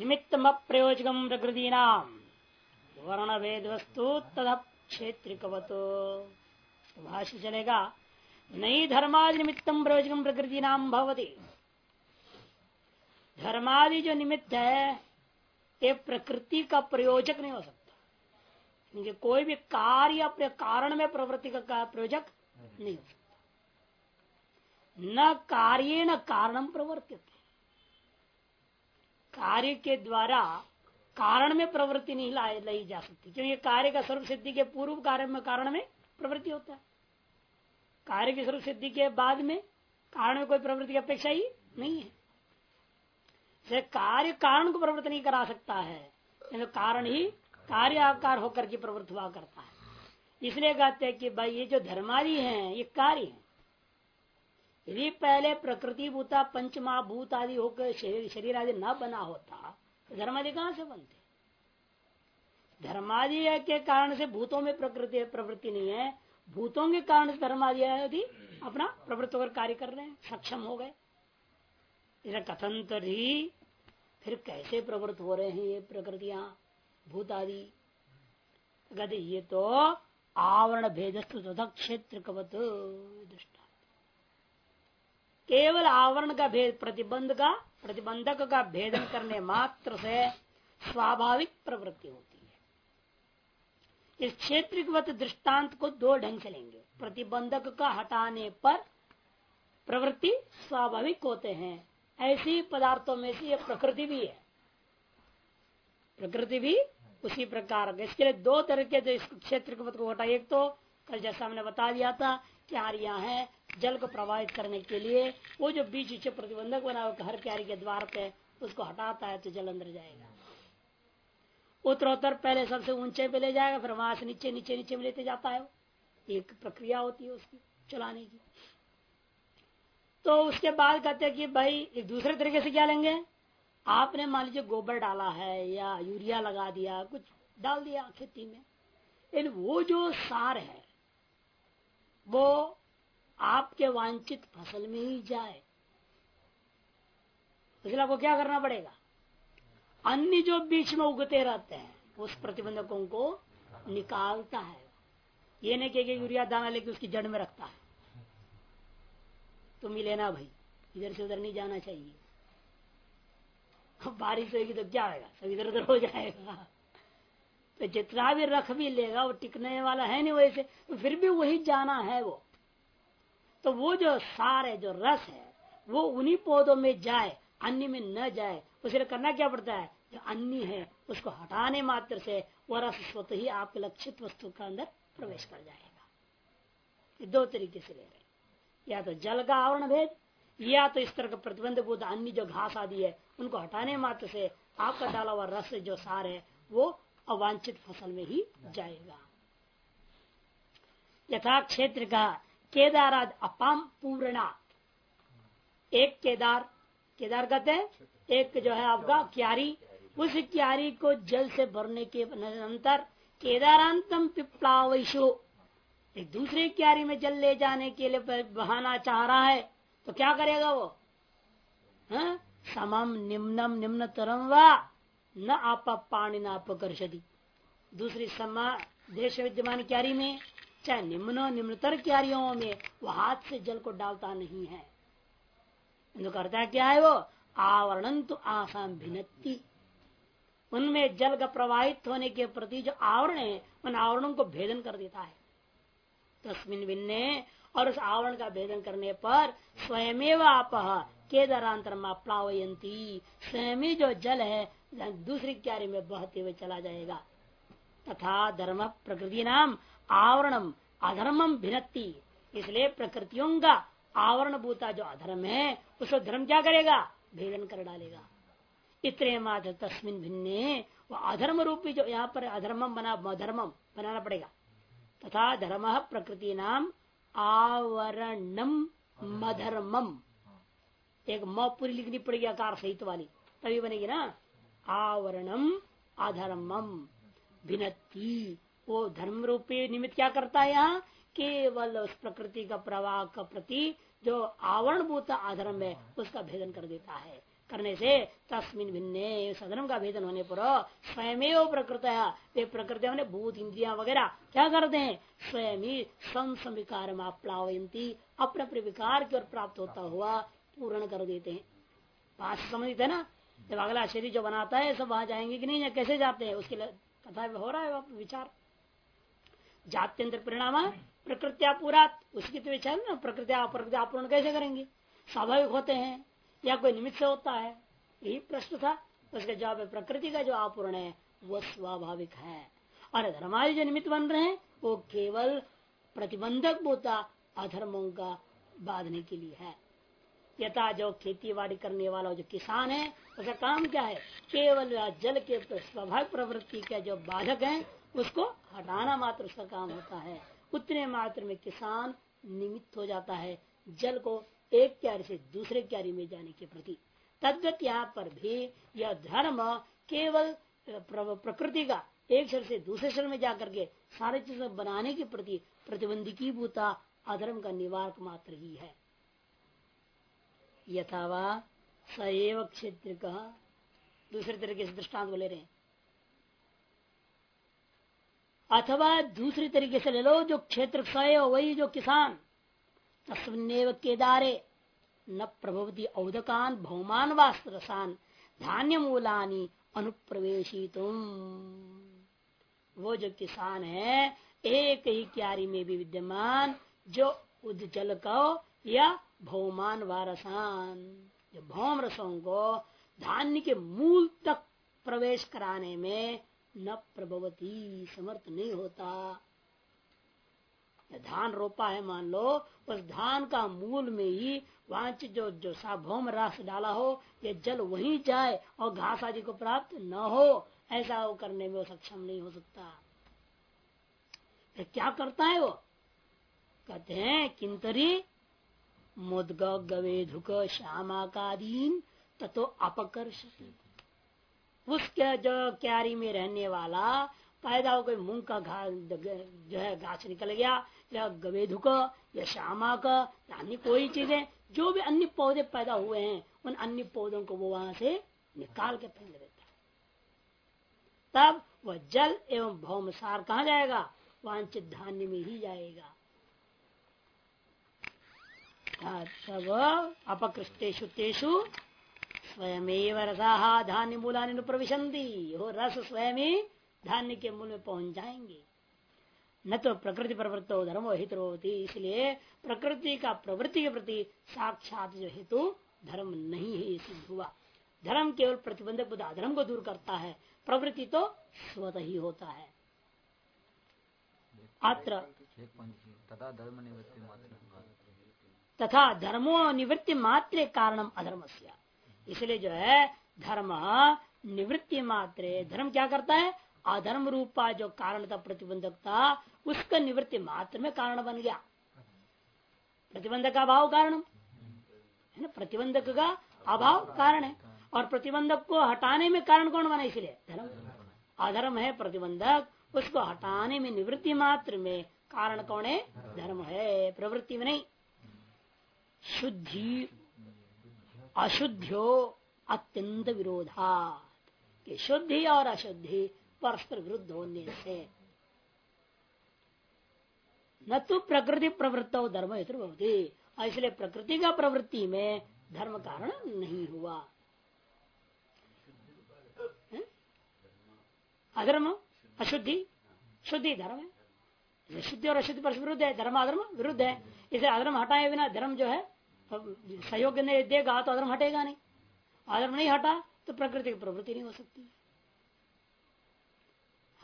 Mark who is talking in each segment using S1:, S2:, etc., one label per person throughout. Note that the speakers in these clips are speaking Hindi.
S1: निमित्तम प्रयोजकम प्रकृति नाम वर्ण भेद वस्तु तथा क्षेत्रिकवतो। भाष्य चलेगा नई धर्मादि निमित्तम प्रयोजकम प्रकृति नाम भवती। धर्मादि जो निमित्त है ये प्रकृति का प्रयोजक नहीं हो सकता। क्योंकि कोई भी कार्य अपने कारण में प्रवृत्ति का प्रयोजक नहीं हो सकता। न कार्य, न कारणम प्रवर्तित। कार्य के द्वारा कारण में प्रवृत्ति नहीं लाई जा सकती। क्योंकि कार्य का स्वरूप सिद्धि के पूर्व कार्य में कारण में प्रवृत्ति होता है। कार्य की स्वरूप सिद्धि के बाद में कारण में कोई प्रवृत्ति की अपेक्षा ही नहीं है। कार्य कारण को प्रवृत्ति नहीं करा सकता है तो कारण ही कार्य आकार होकर के प्रवृत्त हुआ करता है। इसलिए कहते हैं कि भाई, ये जो धर्मादि हैं, ये कार्य है। यदि पहले प्रकृति भूता पंचमा भूत आदि होकर शरीर शरीर आदि न बना होता तो धर्मादि कहाँ से बनते? धर्मादि के कारण से भूतों में प्रकृति प्रवृत्ति नहीं है। भूतों के कारण से धर्मादि यदि अपना प्रवृत्त होकर कार्य कर रहे हैं, सक्षम हो गए। इसे कथन तो ही फिर कैसे प्रवृत्त हो रहे हैं ये प्रकृतियाँ भूत आदि कहते ये तो आवरण तथा क्षेत्र कवत दृष्टा। केवल आवरण का भेद, प्रतिबंध का, प्रतिबंधक का भेदन करने मात्र से स्वाभाविक प्रवृत्ति होती है। इस क्षेत्र दृष्टांत को दो ढंग से लेंगे। प्रतिबंधक का हटाने पर प्रवृत्ति स्वाभाविक होते हैं। ऐसी पदार्थों में से ये प्रकृति भी है। प्रकृति भी उसी प्रकार इसके लिए दो तरह के इस क्षेत्र को हटा, एक तो कल जैसा हमने बता दिया था क्यारियाँ है जल को प्रवाहित करने के लिए। वो जो बीच बीच प्रतिबंधक बना हुआ हर क्यारी के द्वार पे, उसको हटाता है तो जल अंदर जाएगा। उत्तरोत्तर पहले सबसे ऊँचे पे ले जाएगा, फिर वहाँ से नीचे नीचे नीचे में लेते जाता है एक प्रक्रिया होती है उसकी चलाने की। तो उसके बाद कहते हैं कि भाई, एक दूसरे तरीके से क्या लेंगे? आपने मान लीजिए गोबर डाला है या यूरिया लगा दिया, कुछ डाल दिया खेती में। इन वो जो सार है वो आपके वांछित फ़सल में ही जाए। इसलिए आपको क्या करना पड़ेगा? अन्य जो बीच में उगते रहते हैं, उस प्रतिबंधकों को निकालता है। ये नहीं कि यूरिया दाना लेके उसकी जड़ में रखता है। तुम ही लेना भाई, इधर से उधर नहीं जाना चाहिए। बारिश होगी तो क्या आएगा सब इधर उधर हो जाएगा। तो जितना भी रख भी लेगा, वो टिकने वाला है नहीं वैसे तो फिर भी वही जाना है वो। तो वो जो सार है, जो रस है, वो उन्हीं पौधों में जाए, अन्य में न जाए, उसे करना क्या पड़ता है? जो अन्य है, उसको हटाने मात्र से वो रस स्वतः ही आपके लक्षित वस्तु का अंदर प्रवेश कर जाएगा। ये दो तरीके से ले रहे या तो जल का आवरण भेद, या तो इस तरह का प्रतिबंध बोध अन्य जो घास आदि है, उनको हटाने मात्र से आपका डाला हुआ रस जो सार है, वो अवांछित फ़सल में ही जाएगा। यथा क्षेत्र का केदाराद अपाम पूर्णा एक केदार केदार कहते हैं? एक जो है आपका क्यारी। उस क्यारी को जल से भरने के अंतर केदारांतम पिपलावशु। एक दूसरे क्यारी में जल ले जाने के लिए बहाना चाह रहा है तो क्या करेगा वो? हाँ? समम निम्नम निम्न तरम व न आप पानी न अपकर्षदी दूसरी समा देश विद्यमान क्यारी में, चाहे निम्न निम्नतर क्यारियों में वो हाथ से जल को डालता नहीं है। करता क्या है वो? आवरण तो आसाम भिन्नति उनमें जल का प्रवाहित होने के प्रति जो आवरण है, उन आवरणों को भेदन कर देता है। तस्मिन भिन्ने और उस आवरण का भेदन करने पर स्वयं आप केदारांतर प्लावयंती स्वयं जो जल है दूसरी क्यारी में बहते हुए चला जाएगा। तथा धर्म प्रकृति नाम आवरणम अधर्मम भिन्नति इसलिए प्रकृतियों का आवरण भूता जो अधर्म है, उसको धर्म क्या करेगा? भेदन कर डालेगा। इतने मात्र तस्मिन भिन्ने, वो अधर्म रूपी जो यहाँ पर अधर्मम बना धर्मम बनाना पड़ेगा। तथा धर्म प्रकृति नाम आवरणम मधर्मम। एक म पूरी लिखनी पड़ेगी आकार सहित वाली। तभी बनेगी ना? आवरणम अधर्मम। भिन्नति वो धर्म रूपी निमित्त क्या करता है यहाँ? केवल उस प्रकृति का प्रवाह का प्रति जो आवरण भूत अधर्म है, उसका भेदन कर देता है। करने से तस्मिन भिन्न सदनम का भेदन होने पर स्वयं प्रकृत वे प्रकृति ने भूत, इंद्रिया वगैरह क्या करते हैं? स्वयं ही सम विकार अपने अपने विकार की ओर प्राप्त होता हुआ पूर्ण कर देते हैं। पास समझते ना? जब अगला शरीर जो बनाता है, सब वहाँ जाएँगे कि नहीं, या कैसे जाते हैं? उसके लिए कथा हो रहा है विचार। जात्यंतर परिणाम, प्रकृतिया पूरा उसकी तो विचार ना प्रकृति प्रकृति पूर्ण कैसे करेंगे? स्वाभाविक होते हैं, या कोई निमित्त से होता है? यही प्रश्न था। उसका जवाब है, प्रकृति का जो आपूर्ण है, वो स्वाभाविक है। और धर्मादि जो निमित्त बन रहे हैं, वो केवल प्रतिबंधक होता अधर्मों का बांधने के लिए है। यथा जो खेती बाड़ी करने वाला जो किसान है, उसका काम क्या है? केवल जल के स्वाभाविक प्रवृत्ति के जो बाधक है, उसको हटाना मात्र उसका काम होता है। उतने मात्र में किसान निमित्त हो जाता है जल को एक क्यारी से दूसरे क्यारी में जाने के प्रति। तद्वत यहाँ पर भी यह धर्म केवल प्रकृति का एक शर से दूसरे शर में जाकर के सारे चीज़ें बनाने के प्रति प्रतिबंधिकी भूता अधर्म का निवारक मात्र ही है। यथावा सएव क्षेत्र का दूसरे तरीके से दृष्टांत ले रहे हैं। अथवा दूसरी तरीके से ले लो, जो क्षेत्र सय वही जो किसान। तस्व केदारे, न प्रभवती औदकान, भौमान वास्त्रसान धान्य मूलानी अनुप्रवेशितुम। वो जो किसान है, एक ही क्यारी में भी विद्यमान, जो उज्जल को या भौमान वारसान। जो भौम रसों को धान्य के मूल तक प्रवेश कराने में न प्रभवती, समर्थ नहीं होता। धान रोपा है, मान लो, उस धान का मूल में ही वहाँ जो जो साभौम रास डाला हो, ये जल वहीं जाए और घास आदि को प्राप्त न हो, ऐसा वो करने में वो सक्षम नहीं हो सकता। क्या करता है वो? कहते हैं किंतरी मुदग गवेधुक श्यामाकादीन तथो अपकर्ष उसके जो क्यारी में रहने वाला पैदा हो गई मूंग का घास जो है, घास निकल गया, या गवेधुक, या श्यामा का या अन्य कोई चीज़ें, जो भी अन्य पौधे पैदा हुए हैं, उन अन्य पौधों को वो वहाँ से निकाल के फेंक देता तब वह जल एवं भौम सार कहा जाएगा? वांछित धान्य में ही जाएगा। तब अपकृष्टेशु तेषु स्वयं रसा धान्य मूला प्रविशंति हो रस स्वयं ही धान्य के मूल में पहुँच जाएँगे। न तो प्रकृति प्रवृत्त धर्म हित होती इसलिए प्रकृति का प्रवृत्ति के प्रति साक्षात जो हेतु धर्म नहीं है सिद्ध हुआ। धर्म केवल प्रतिबंधक बुद्ध धर्म को दूर करता है प्रवृत्ति तो स्वत ही होता है। अत्र तथा धर्म निवृत्ति मात्र। तथा धर्मो निवृत्ति मात्र कारणम अधर्म इसलिए जो है, धर्म निवृत्ति मात्र, धर्म क्या करता है? अधर्म रूपा जो कारण था प्रतिबंधक था, उसका निवृत्ति मात्र में कारण बन गया। प्रतिबंधक का अभाव कारण है ना? प्रतिबंधक का अभाव कारण है। और प्रतिबंधक को हटाने में कारण कौन बना इसलिए? धर्म। अधर्म है प्रतिबंधक, उसको हटाने में निवृत्ति मात्र में कारण कौन है? धर्म है। प्रवृत्ति में नहीं। शुद्धि अशुद्धियो अत्यंत विरोधा शुद्धि और अशुद्धि परस्पर विरुद्ध होने से न तो प्रकृति प्रवृत्त हो, धर्म हेतु होती इसलिए प्रकृति का प्रवृत्ति में धर्म कारण नहीं हुआ। अधर्म? अशुद्धि? शुद्धि धर्म है। शुद्धि और अशुद्धि पर विरुद्ध है, धर्म अधर्म विरुद्ध है। इसे अधर्म हटाए बिना धर्म जो है सहयोग नहीं देगा तो अधर्म हटेगा नहीं। अधर्म नहीं हटा तो प्रकृति की प्रवृत्ति नहीं हो सकती।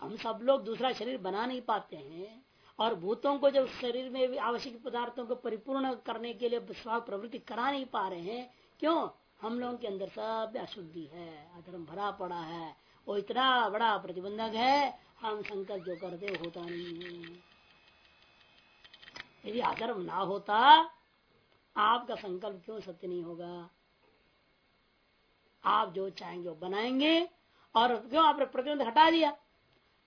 S1: हम सब लोग दूसरा शरीर बना नहीं पाते हैं और भूतों को जब शरीर में आवश्यक पदार्थों को परिपूर्ण करने के लिए स्वाग प्रवृत्ति करा नहीं पा रहे हैं, क्यों? हम लोगों के अंदर सब अशुद्धि है, अधर्म भरा पड़ा है। वो इतना बड़ा प्रतिबंधक है, हम संकल्प जो करते होता नहीं है। यदि अधर्म ना होता, आपका संकल्प क्यों सत्य नहीं होगा? आप जो चाहेंगे वो बनाएँगे, और क्यों आपने प्रतिबंध हटा दिया?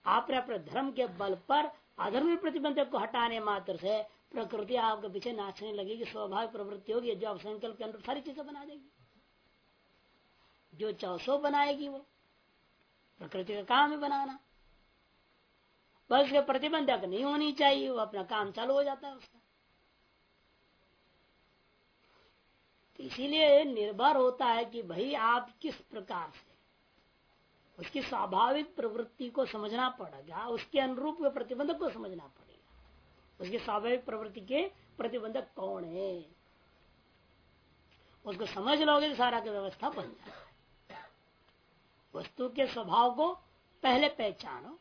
S1: आपने अपने धर्म के बल पर अधर्म प्रतिबंध को हटाने मात्र से प्रकृति आपके पीछे नाचने लगेगी, स्वाभाविक प्रवृत्ति होगी, जो आप संकल्प के अनुरूप सारी चीज़ें बना देगी। जो चाहो सो बनाएगी वो। प्रकृति का काम है बनाना। बस उसके प्रतिबंधक नहीं होनी चाहिए, वो अपना काम चालू हो जाता है उसका। तो इसीलिए निर्भर होता है कि भाई आप किस प्रकार से, उसकी स्वाभाविक प्रवृत्ति को समझना पड़ेगा, उसके अनुरूप प्रतिबंधक को समझना पड़ेगा। उसकी स्वाभाविक प्रवृत्ति के प्रतिबंधक कौन है? उसको समझ लोगे तो सारा की व्यवस्था बन जाए वस्तु के स्वभाव को पहले पहचानो।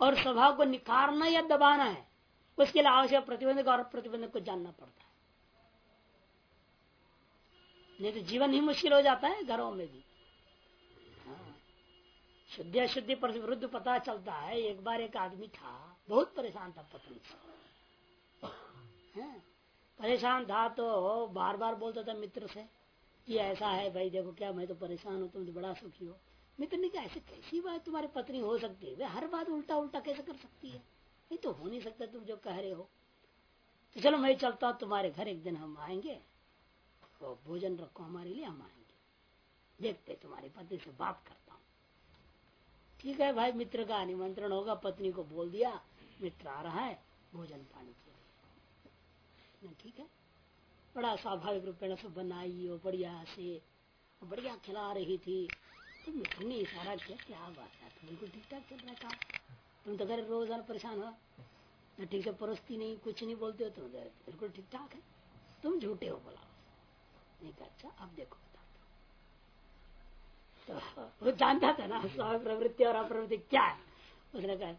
S1: और स्वभाव को निखारना या दबाना है, उसके लिए आवश्यक प्रतिबंधक और प्रतिबंधक को जानना पड़ता है। नहीं तो जीवन ही मुश्किल हो जाता है घरों में भी। शुद्धि अशुद्धि पर विरुद्ध पता चलता है, एक बार एक आदमी था, बहुत परेशान था पत्नी से। हाँ। परेशान था तो बार बार बोलता था मित्र से कि ऐसा है भाई, देखो क्या मैं तो परेशान हूँ, तुम तो बड़ा सुखी हो। मित्र ने कहा ऐसे कैसी बात तुम्हारी पत्नी हो सकती है? वे हर बात उल्टा उल्टा कैसे कर सकती है? ये तो हो नहीं सकता तुम जो कह रहे हो। तो चलो मैं चलता हूँ, तुम्हारे घर एक दिन हम आएँगे तो भोजन रखो, हमारे लिए हम आएँगे। देखते तुम्हारी पत्नी से बात करता हूँ। ठीक है भाई, मित्र का निमंत्रण होगा, पत्नी को बोल दिया, मित्र आ रहा है, भोजन पानी के लिए। ठीक है? बड़ा स्वाभाविक रूपेण से बनाई हो, बढ़िया से, बढ़िया खिला रही थी। तो ने इशारा किया क्या बात है? तो बिल्कुल ठीक ठाक चल रहा काम। तुम तो घर रोज़ाना परेशान हो। न ठीक से परोसती नहीं, कुछ नहीं बोलते हो तुम बिल्कुल ठीक ठाक है। तुम झूठे हो बोला। नहीं अच्छा अब देखो तो वो जानता था ना स्वाभाविक प्रवृत्ति और अप्रवृत्ति क्या है। उसने कहा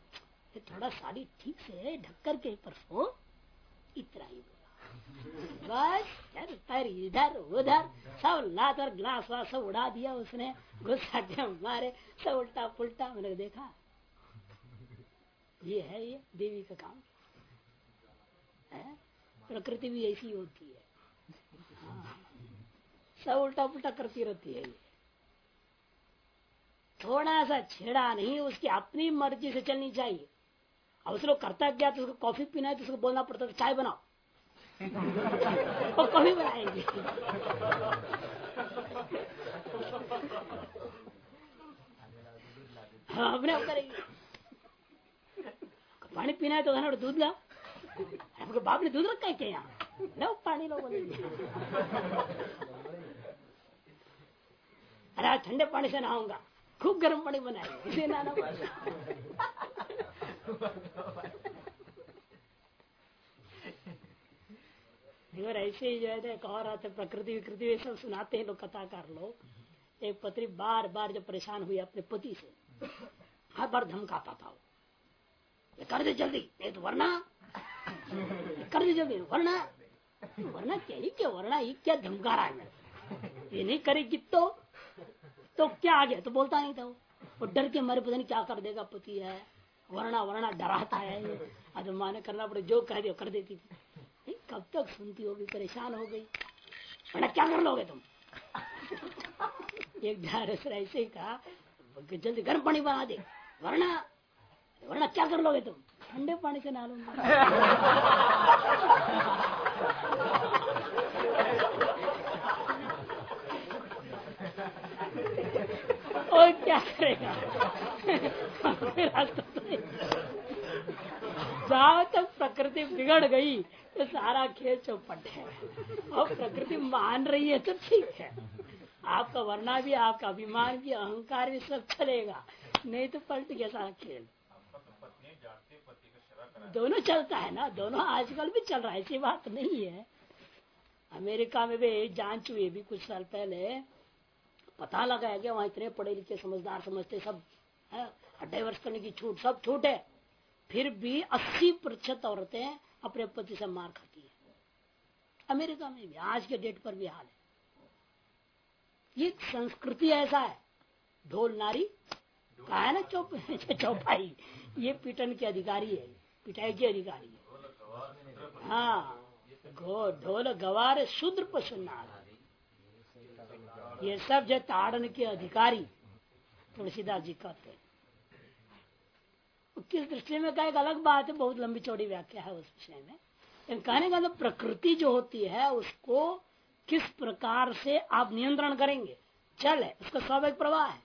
S1: थोड़ा साड़ी ठीक से ढक्कर के परसों, इतना ही बोला। बस पैर इधर, उधर। सब लात और ग्लास वास सब उड़ा दिया उसने। गुस्सा के मारे, सब उल्टा पुल्टा। मैंने देखा, ये है ये देवी का काम। प्रकृति भी ऐसी होती है। हाँ। सब उल्टा पुल्टा करती रहती है ये। थोड़ा सा छेड़ा नहीं, उसकी अपनी मर्ज़ी से चलनी चाहिए। अब उसको करता क्या तो उसको कॉफ़ी पीना है तो उसको बोलना पड़ता है चाय बनाओ। अपने करेंगे पानी पीना है तो खाना दूध ला आपके बाप ने दूध रखा है क्या यहाँ लो पानी लो अरे ठंडे पानी से नहाऊँगा खूब गर्म पानी बनाएँगे इसे नहाना और ऐसे ही जो है कह रहा था, प्रकृति विकृति सब सुनाते हैं लोग, कथाकार लोग। एक पत्री बार बार जब परेशान हुई अपने पति से, हर बार धमकाता था वो कर दे जल्दी, नहीं तो वरना, कर दे जल्दी, वरना वरना क्या ही क्या, वरना ही क्या धमका रहा है ये नहीं करेगी तो तो क्या आ गया? तो बोलता नहीं था वो। वो डर के मारे, पता नहीं क्या कर देगा, पति है। वरना वरना डराता है अरे माने करना पड़े, जो कह दिया कर देती थी। कब तक सुनती होगी, परेशान हो गई। बड़ा क्या कर लोगे तुम? एक झारस ऐसे कहा जल्दी गर्म पानी बना दे, वरना वरना क्या कर लोगे तुम? ठंडे पानी से नहा लूँगा। और क्या करेगा? जहाँ तक प्रकृति बिगड़ गई तो सारा खेल चौपट है। और प्रकृति मान रही है तो ठीक है। आपका वरना भी, आपका अभिमान भी, अहंकार भी सब चलेगा। नहीं तो पलट गया सारा खेल। दोनों चलता है ना? दोनों आजकल भी चल रहा है, ऐसी बात नहीं है। अमेरिका में भी जाँच हुई भी कुछ साल पहले। पता लगा है कि वहाँ इतने पढ़े लिखे समझदार समझते सब डाइवर्स करने की छूट, सब छूट। है फिर भी 80 प्रतिशत औरतें अपने पति से मार खाती है। अमेरिका में भी, आज के डेट पर भी हाल है। ये संस्कृति ऐसा है, ढोल नारी, कहा है ना चौप, चौपाई, ये पीटन के अधिकारी है, पिटाई के अधिकारी है। हाँ ढोल गवार, शुद्र पशु नार ये सब जो ताड़न के अधिकारी, तुलसीदास जी कहते हैं। किस दृष्टि में का एक अलग बात है, बहुत लंबी चौड़ी व्याख्या है उस विषय में। लेकिन कहने का मतलब प्रकृति जो होती है, उसको किस प्रकार से आप नियंत्रण करेंगे? चल है, उसका स्वाभाविक प्रवाह है।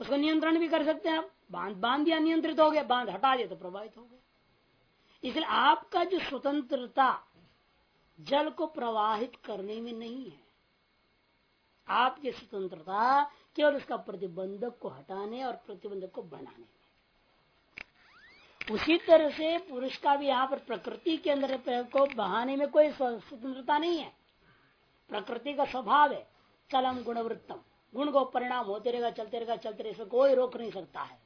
S1: उसको नियंत्रण भी कर सकते हैं आप। बाँध बाँध दिया नियंत्रित हो गया, बाँध हटा दिया तो प्रभावित हो गया। इसलिए आपका जो स्वतंत्रता जल को प्रवाहित करने में नहीं है, आपकी स्वतंत्रता केवल उसका प्रतिबंधक को हटाने और प्रतिबंधक को बनाने में। उसी तरह से पुरुष का भी यहाँ पर प्रकृति के अंदर को बहाने में कोई स्वतंत्रता नहीं है। प्रकृति का स्वभाव है, चलम गुणवृत्तम। गुण को परिणाम होते रहेगा, चलते रहेगा चलते रहेगा कोई रोक नहीं सकता है।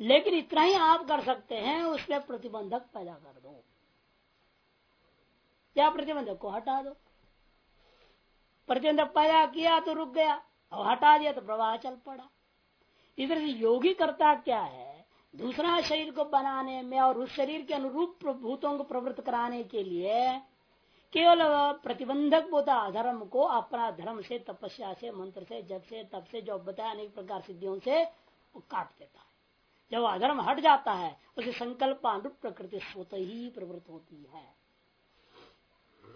S1: लेकिन इतना ही आप कर सकते हैं, उसमें प्रतिबंधक पैदा कर दो। या प्रतिबंधक को हटा दो? प्रतिबंधक पैदा किया तो रुक गया और हटा दिया तो प्रवाह चल पड़ा। इधर से योगी करता क्या है? दूसरा शरीर को बनाने में और उस शरीर के अनुरूप भूतों को प्रवृत्त कराने के लिए केवल प्रतिबंधक बोता अधर्म को अपना धर्म से, तपस्या से, मंत्र से जब से तब से, जो बताया अनेक प्रकार सिद्धियों से, वो काट देता है। जब अधर्म हट जाता है, उसे संकल्प अनुरूप प्रकृति स्वत ही प्रवृत्त होती है।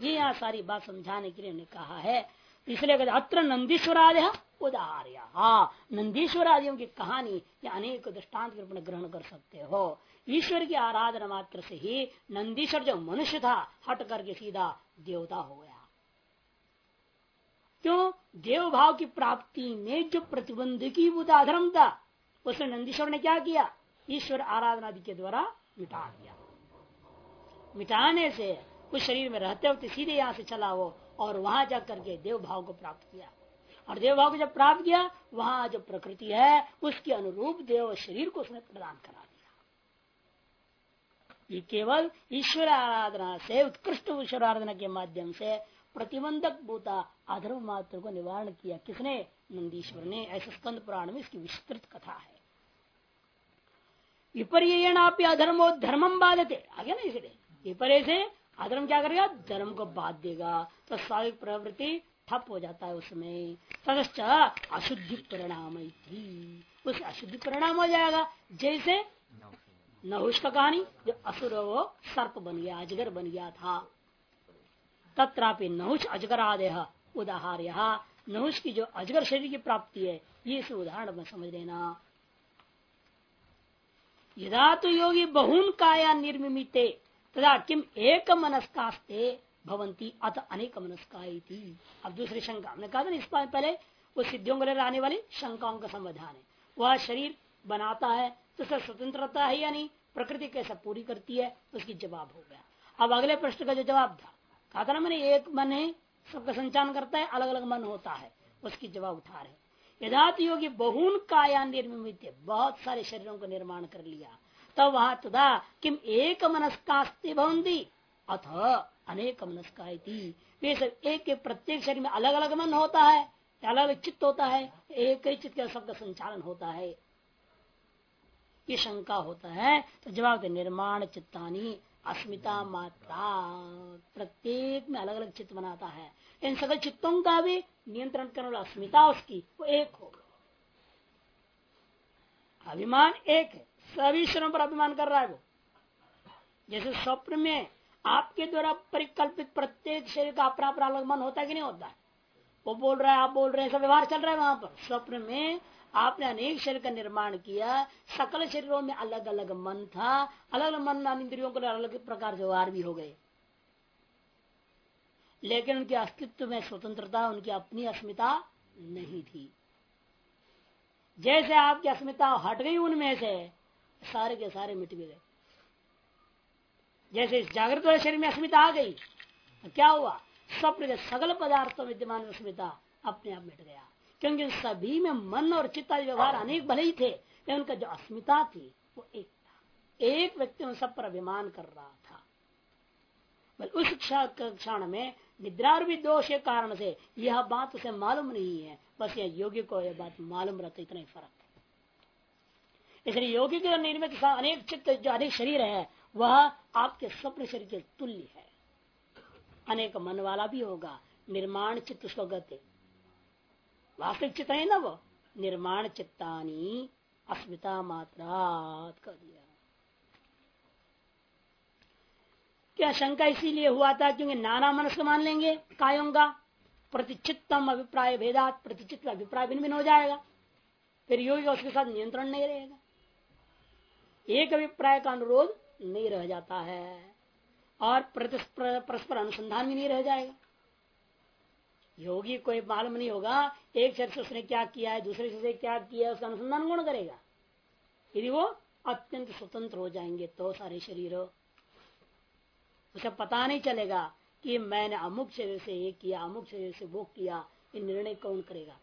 S1: ये यहाँ सारी बात समझाने के लिए कहा है। इसलिए कहते अत्र नंदीश्वर आदि उदाहर्य। हाँ नंदीश्वर आदियों की कहानी या अनेक दृष्टांत के रूप में ग्रहण कर सकते हो। ईश्वर की आराधना मात्र से ही नंदीश्वर जो मनुष्य था, हट करके सीधा देवता हो गया। क्यों? देव भाव की प्राप्ति में जो प्रतिबंध की धर्म था उसने नंदीश्वर ने क्या किया? ईश्वर आराधना के द्वारा मिटा दिया। मिटाने से उस शरीर में रहते वक्त सीधे यहाँ से चला वो और वहाँ जा करके देव भाव को प्राप्त किया। और देव भाव को जब प्राप्त किया, वहाँ जो प्रकृति है, उसके अनुरूप देव शरीर को उसने प्रदान करा दिया। ये केवल ईश्वर आराधना से, उत्कृष्ट ईश्वर आराधना के माध्यम से प्रतिबंधक भूता अधर्म मात्र को निवारण किया। किसने? नंदीश्वर ने। ऐसे स्कंद पुराण में इसकी विस्तृत कथा है। विपर्यण आप अधर्मो धर्मम बाधते। आगे ना इसलिए विपर्य से अधर्म क्या करेगा? धर्म को बाध देगा। तो स्वाभाविक प्रवृत्ति ठप हो जाता है उसमें। तदश्च अशुद्धि परिणाम उस अशुद्धि परिणाम हो जाएगा। जैसे नहुष का कहानी, जो असुर वो सर्प बन गया, अजगर बन गया था। तत्रापि नहुष अजगर आदेह यहाँ नहुष की जो अजगर शरीर की प्राप्ति है, ये इस उदाहरण में समझ लेना। यदा तो योगी बहुन काया निर्मिते तथा किम एक मनस्कास्ते भवंती अत अनेक मनस्का अब दूसरी शंका। हमने कहा था इस पहले, वो सिद्धियों को लेकर आने वाली शंकाओं का समाधान है। वह शरीर बनाता है तो उसका स्वतंत्रता है या नहीं? प्रकृति कैसा पूरी करती है उसकी जवाब हो गया। अब अगले प्रश्न का जो जवाब था, कहा था ना मैंने, एक मन है, सबका संचालन करता है अलग अलग मन होता है, उसकी जवाब उठा रहे यदात योगी बहुन काया निर्मित बहुत सारे शरीरों का निर्माण कर लिया। तब वहाँ तथा किम एक मनस्कास्ती भवंती अथ अनेक मनस्का वे सब एक के प्रत्येक शरीर में अलग अलग मन होता है अलग अलग चित्त होता है, एक ही चित्त का सबका संचालन होता है। ये शंका होता है तो जवाब निर्माण चित्तानी, अस्मिता मात्रा। प्रत्येक में अलग अलग चित्त बनाता है। इन सकल चित्तों का भी नियंत्रण करने वाला अस्मिता उसकी, वो एक हो। अभिमान एक है। सभी ईश्वरों पर अभिमान कर रहा है वो। जैसे स्वप्न में आपके द्वारा परिकल्पित प्रत्येक शरीर का अपना अपना अलग मन होता है कि नहीं होता है? वो बोल रहा है, आप बोल रहे हैं सब व्यवहार चल रहा है वहाँ पर। स्वप्न में आपने अनेक शरीर का निर्माण किया, सकल शरीरों में अलग अलग मन था अलग अलग मन इंद्रियों को अलग प्रकार से व्यवहार भी हो गए। लेकिन उनके अस्तित्व में स्वतंत्रता, उनकी अपनी अस्मिता नहीं थी। जैसे आपकी अस्मिता हट गई उनमें से सारे के सारे मिट भी गए। जैसे इस जागृत वाले शरीर में अस्मिता आ गई तो क्या हुआ? स्वप्न के सगल पदार्थों विद्यमान अस्मिता अपने आप मिट गया। क्योंकि सभी में मन और चित्ता व्यवहार अनेक भले ही थे, लेकिन उनका जो अस्मिता थी, वो एक था। एक व्यक्ति उन सब पर अभिमान कर रहा था। बल उस क्षण में निद्रा भी दोष के कारण से यह बात उसे मालूम नहीं है। बस यह योगी को यह बात मालूम रहता इतना ही फ़र्क। इसलिए योगी के निर्मित अनेक चित्त जो अनेक शरीर है, वह आपके स्वप्न शरीर के तुल्य है। अनेक मन वाला भी होगा, निर्माण चित्त उसको गते वास्तविक चित्त है ना वो? निर्माण चित्तानी अस्मिता मात्रा कर दिया। क्या शंका इसीलिए हुआ था क्योंकि नाना मनस्क मान लेंगे कायों का? प्रतिचित्तम अभिप्राय भेदात, प्रतिचित्त अभिप्राय भिन्न भिन्न हो जाएगा। फिर योगी उसके साथ नियंत्रण नहीं रहेगा। एक अभिप्राय का अनुरोध नहीं रह जाता है और परस्पर अनुसंधान भी नहीं रह जाएगा। योगी कोई मालूम नहीं होगा, एक शरीर से उसने क्या किया है, दूसरे से क्या किया है, उसका अनुसंधान कौन करेगा? यदि वो अत्यंत स्वतंत्र हो जाएँगे तो सारे शरीर। उसे पता नहीं चलेगा कि मैंने अमुक शरीर से ये किया, अमुक शरीर से वो किया ये निर्णय कौन करेगा?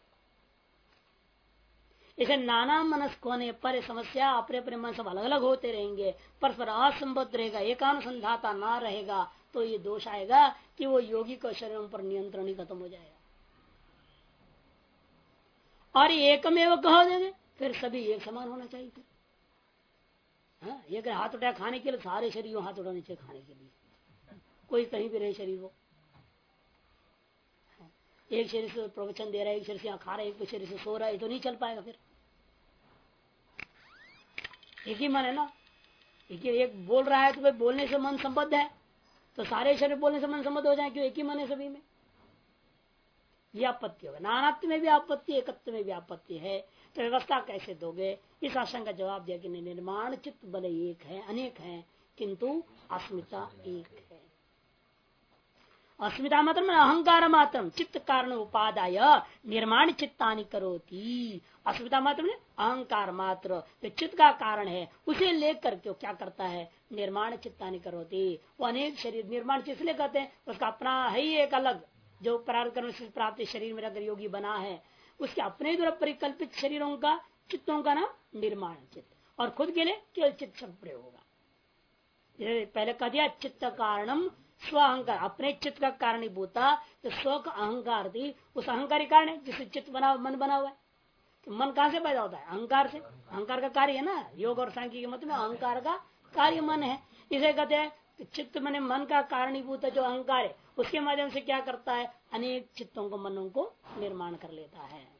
S1: इसे नाना मनस्क होने पर समस्या अपने अपने मन सब अलग अलग होते रहेंगे। परस्पर असंबद्ध रहेगा एकानुसंधाता ना रहेगा तो ये दोष आएगा कि वो योगी का शरीर पर नियंत्रण ही खत्म हो जाएगा। और एकमेव कहो देंगे फिर सभी एक समान होना चाहिए हाँ एक हाथ उठाया खाने के लिए सारे शरीर हाथ उठाने चाहिए खाने के लिए। कोई कहीं भी रहे शरीर को हाँ, एक शरीर से प्रवचन दे रहा है एक शरीर से यहाँ खा रहा है एक शरीर से सो रहा है तो नहीं चल पाएगा फिर। एक ही मन है ना? एक ही एक बोल रहा है तो भाई बोलने से मन संबद्ध है। तो सारे शरीर बोलने से मन संबद्ध हो जाए, क्यों? एक ही मन है सभी में। यह आपत्ति होगा नानात्व में भी आपत्ति एकत्व में भी आपत्ति है। तो व्यवस्था कैसे दोगे? इस आशंका का जवाब दिया कि निर्माण चित्त बल एक है, अनेक है, किंतु अस्मिता एक है। अस्मिता मात्र में अहंकार मात्र चित्त कारण उपादाय, निर्माण चित्तानी करोती। अस्मिता मात्र में अहंकार मात्र, जो चित्त का कारण है, उसे लेकर के क्या करता है? निर्माण चित्तानी करोती। वो अनेक शरीर, निर्माण चित्त इसलिए कहते हैं, उसका अपना है ही एक अलग, जो प्रार्थ कर्म से प्राप्त शरीर में अगर योगी बना है, उसके अपने द्वारा परिकल्पित शरीरों का, चित्तों का नाम निर्माण चित्त। और खुद के लिए केवल चित्त प्रयोग होगा। पहले कह दिया, चित्त कारणम स्व अहंकार अपने चित्त का कारण भूता तो स्व का अहंकार थी उस अहंकार कारण है, जिससे चित्त बना, मन बना हुआ है। तो मन कहाँ से पैदा होता है? अहंकार से। अहंकार का कार्य है ना? योग और सांख्य के मत में अहंकार का कार्य मन है। इसे कहते हैं चित्त मन मन का कारणीभूत जो अहंकार है, उसके माध्यम से क्या करता है? अनेक चित्तों को, मनों को निर्माण कर लेता है।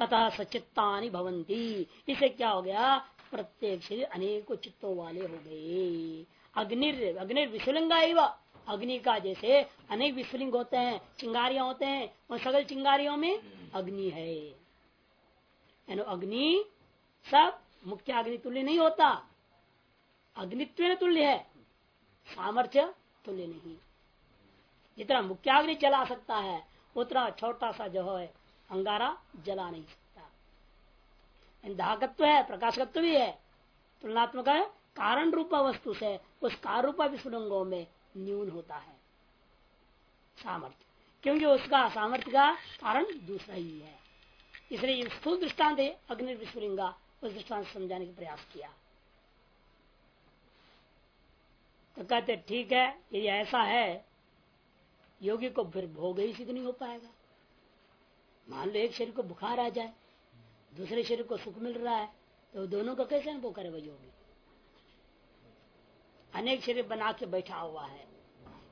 S1: तथा सचित्ता भवंती इसे क्या हो गया? प्रत्येक शरीर अनेक चित्तों वाले हो गए। अग्निर अग्निर विश्वलिंगा अग्नि का जैसे अनेक विश्वलिंग होते हैं चिंगारियाँ होते हैं और सगल चिंगारियों में अग्नि है। अग्नि सब मुख्य अग्नि तुल्य नहीं होता। अग्नित्व तुल्य है सामर्थ्य तुल्य नहीं। जितना मुख्य अग्नि जला सकता है उतना छोटा सा जो है अंगारा जला नहीं सकता। धाकत्व है प्रकाशकत्व भी है तुलनात्मक है कारण रूपा वस्तु से, उस कार रूपा विस्फुटंगों में न्यून होता है। सामर्थ्य। क्योंकि उसका सामर्थ्य का कारण दूसरा ही है। इसलिए स्थूल दृष्टांत है, अग्नि विस्फुलिंगा उस दृष्टांत समझाने का प्रयास किया। तो कहते, ठीक है, यदि ऐसा है, योगी को फिर भोग ही सिद्ध नहीं हो पाएगा। मान लो एक शरीर को बुखार आ जाए, दूसरे शरीर को सुख मिल रहा है तो दोनों का कैसे अनुभव करे वो योगी? अनेक शरीर बना के बैठा हुआ है।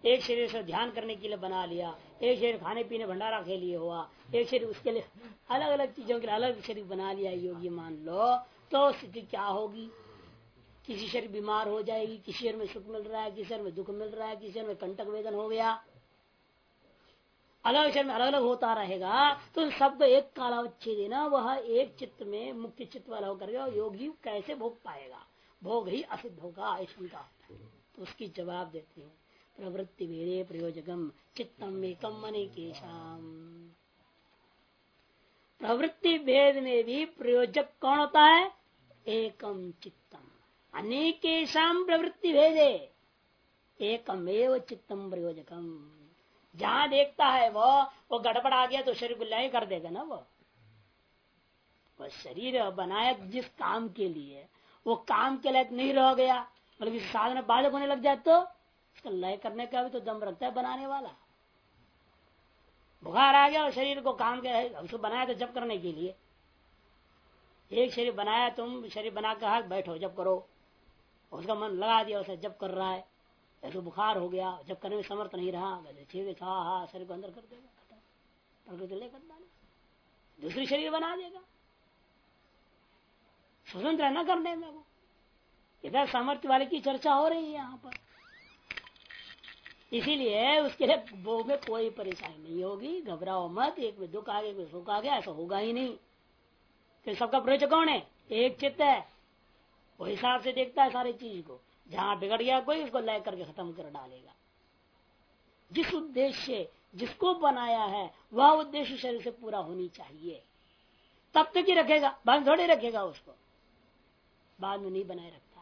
S1: एक शरीर से ध्यान करने के लिए बना लिया, एक शरीर खाने पीने भंडारा के लिए हुआ, एक शरीर उसके लिए अलग अलग चीज़ों के लिए अलग शरीर बना लिया, योगी मान लो। तो स्थिति क्या होगी? किसी शरीर बीमार हो जाएगी, किसी शरीर में सुख मिल रहा है, किसी शरीर में दुख मिल रहा है, किसी शरीर में कंटक वेदन हो गया। अलग शरीर में अलग अलग होता रहेगा तो सबको एक कालावच्छेद ना वह एक चित्त में मुख्य चित्त वाला होकर योगी कैसे भोग पाएगा? भोग ही असिद्ध होगा, ऐसा तो उसकी जवाब देते हैं। प्रवृत्ति भेदे प्रयोजकम, चित्तम एकम मन केशाम प्रवृत्ति भेद में भी प्रयोजक कौन होता है? एकम चित्तम। अनेकेशम प्रवृत्ति भेदे एकमेव चित्तम प्रयोजकम। जहाँ देखता है वो वो गड़बड़ आ गया तो शरीर गुल्ला कर देगा ना वो। वो शरीर बनाया जिस काम के लिए, वो काम के लायक नहीं रह गया। मतलब किसी साधन बाधक होने लग जाए तो उसका लय करने का भी तो दम रखता है बनाने वाला। बुखार आ गया और शरीर को काम के उसको बनाया तो जब करने के लिए। एक शरीर बनाया, तुम शरीर बना कर हाथ बैठो जब करो। उसका मन लगा दिया, उसे जब कर रहा है। ऐसे बुखार हो गया जब करने में समर्थ नहीं रहा। ठीक है हाँ हाँ शरीर को अंदर कर देगा प्रकृति लेकर दूसरी शरीर बना देगा। स्वतंत्र न करने में वो। इधर सामर्थ्य वाले की चर्चा हो रही है यहाँ पर। इसीलिए उसके लिए भोग में कोई परेशानी नहीं होगी। घबराओ मत, एक में दुख आ गया में सुख आ गया, ऐसा होगा ही नहीं। फिर सबका प्रयोजक कौन है? एक चित्त है। वो हिसाब से देखता है सारी चीज़ को। जहाँ बिगड़ गया कोई, उसको लय करके खत्म कर डालेगा। जिस उद्देश्य, जिसको बनाया है, वह उद्देश्य शरीर से पूरा होनी चाहिए। तब तक ही रखेगा बाद थोड़ी रखेगा उसको। बाद में नहीं बनाए रखता।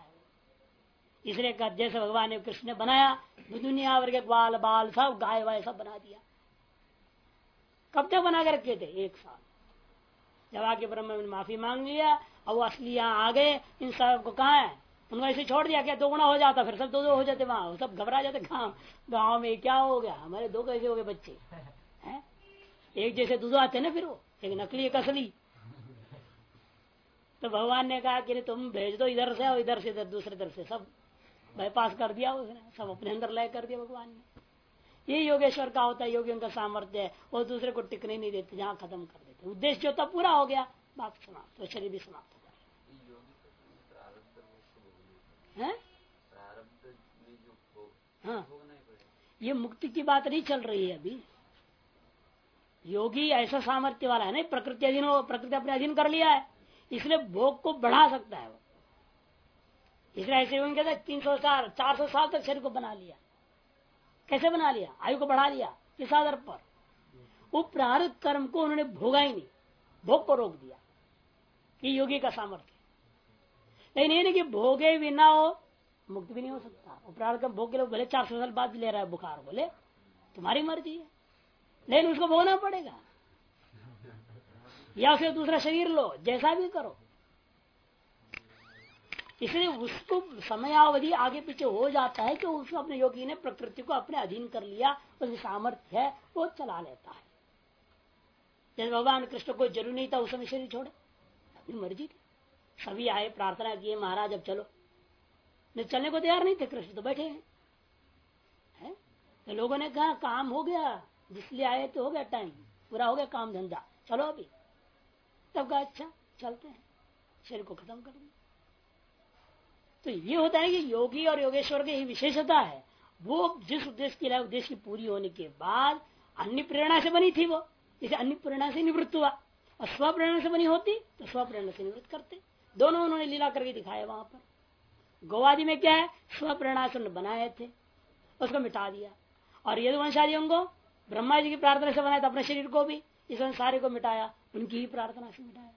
S1: इसलिए जैसे भगवान ने कृष्ण ने बनाया दुनिया वर्ग बाल बाल सब, गाय वाय सब बना दिया। कब तक बना के रखे थे? एक साल। जब आके ब्रह्म ने माफ़ी मांग लिया और वो असली यहाँ आ गए, इन सबको कहा है? उनको ऐसे छोड़ दिया, क्या दो गुना हो जाता? फिर सब दो दो हो जाते वहाँ सब घबरा जाते गाँव गाँव में क्या हो गया? हमारे दो कैसे हो गए बच्चे? है? एक जैसे दूध आते ना फिर वो, एक नकली, एक असली। तो भगवान ने कहा कि तुम भेज दो, इधर से और इधर से, इधर, दूसरे इधर से, सब बाईपास कर दिया उसने। सब अपने अंदर लय कर दिया भगवान ने। ये योगेश्वर का होता है, योगियों का सामर्थ्य है। वो दूसरे को टिकने नहीं देते, जहाँ खत्म कर देते। उद्देश्य जो था पूरा हो गया, बात समाप्त तो शरीर भी समाप्त हो जाए हाँ? ये मुक्ति की बात नहीं चल रही है अभी। योगी ऐसा सामर्थ्य वाला है ना प्रकृति अधीन प्रकृति अपने अधीन कर लिया है। इसलिए भोग को बढ़ा सकता है वो। इसलिए ऐसे होंगे तीन सौ साल, चार सौ साल तक शरीर को बना लिया। कैसे बना लिया? आयु को बढ़ा लिया किस आधार पर। वो कर्म को उन्होंने भोगा ही नहीं। भोग को रोक दिया ये योगी का सामर्थ्य लेकिन ये नहीं कि भोगे बिना हो मुक्त भी नहीं हो सकता। वो प्रारंभ भोग के लोग बोले चार सौ साल बाद ले रहा है, बुखार बोले, तुम्हारी मर्ज़ी है। लेकिन उसको भोगना पड़ेगा। या फिर दूसरा शरीर लो, जैसा भी करो। इसलिए उसको समयावधि आगे पीछे हो जाता है कि उसको अपने योगी ने प्रकृति को अपने अधीन कर लिया, उसकी सामर्थ्य है, वो चला लेता है। जैसे भगवान कृष्ण को ज़रूर नहीं था उस समय शरीर छोड़े, अपनी मर्ज़ी थी। सभी आए, प्रार्थना किए, महाराज अब चलो। नहीं चलने को तैयार नहीं थे, कृष्ण तो बैठे हैं। है? तो लोगों ने कहा, काम हो गया, जिसलिए आए तो हो गया टाइम पूरा हो गया काम धंधा, चलो अभी। तब कहा अच्छा चलते हैं। शरीर को खत्म कर दिया। तो ये होता है कि योगी और योगेश्वर की विशेषता है। वो जिस उद्देश्य के लिए, उद्देश्य पूरी होने के बाद अन्य प्रेरणा से बनी थी वो। इसे अन्य प्रेरणा से निवृत्त हुआ। और स्व प्रेरणा से बनी होती तो स्व प्रेरणा से निवृत्त करते। दोनों उन्होंने लीला करके दिखाया वहाँ पर। गोवादी में क्या है? स्व प्रेरणा से बनाए थे। उसको मिटा दिया। और यदि यदुवंशादियों को ब्रह्मा जी की प्रार्थना से बनाया था, अपने शरीर को भी। इस संसारी को मिटाया, उनकी ही प्रार्थना से मिटाया।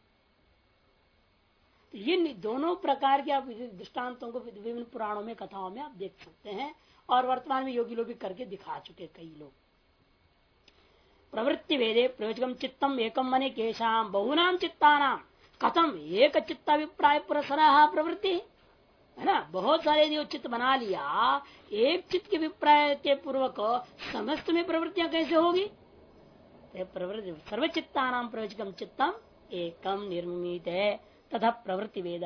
S1: तो ये दोनों प्रकार के आप दृष्टान्तों को विभिन्न पुराणों में, कथाओं में आप देख सकते हैं और वर्तमान में योगी लोग भी करके दिखा चुके कई लोग। प्रवृत्ति वेदे प्रयोजकम चित्तम एकम मने केशाम, बहुनाम चित्ता कथम एक चित्ताभिप्राय पुरसरा प्रवृत्ति? है ना? बहुत सारे जो चित्त बना लिया, एक चित्त के अभिप्राय के पूर्वक समस्त में प्रवृत्तियाँ कैसे होगी? प्रवृत्ति सर्वचित्ता नाम प्रयोजकम चित्तम एकम निर्मित। है तथा प्रवृत्ति वेद।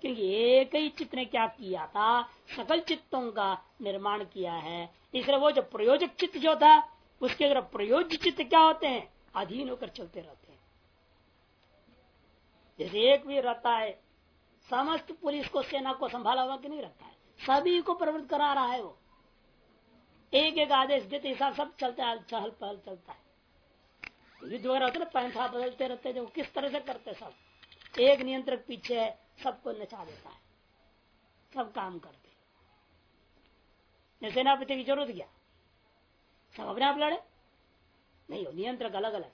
S1: क्योंकि एक ही चित्त ने क्या किया था? सकल चित्तों का निर्माण किया है। इसलिए वो जो प्रयोजक चित्त जो था, उसके अगर प्रयोज्य चित्त क्या होते हैं? अधीन होकर चलते रहते हैं। जैसे एक भी रहता है, समस्त पुलिस को, सेना को संभाला हुआ कि नहीं रहता है? सभी को प्रवृत्त करा रहा है वो। एक एक आदेश देते हिसाब सब चलता है चहल पहल चलता है। युद्ध वगैरह होते ना पैंथा बदलते रहते जो किस तरह से करते सब। एक नियंत्रक पीछे सबको नचा देता है। सब काम करते सेनापति की ज़रूरत क्या? सब अपने आप लड़े? नहीं हो, नियंत्रक अलग अलग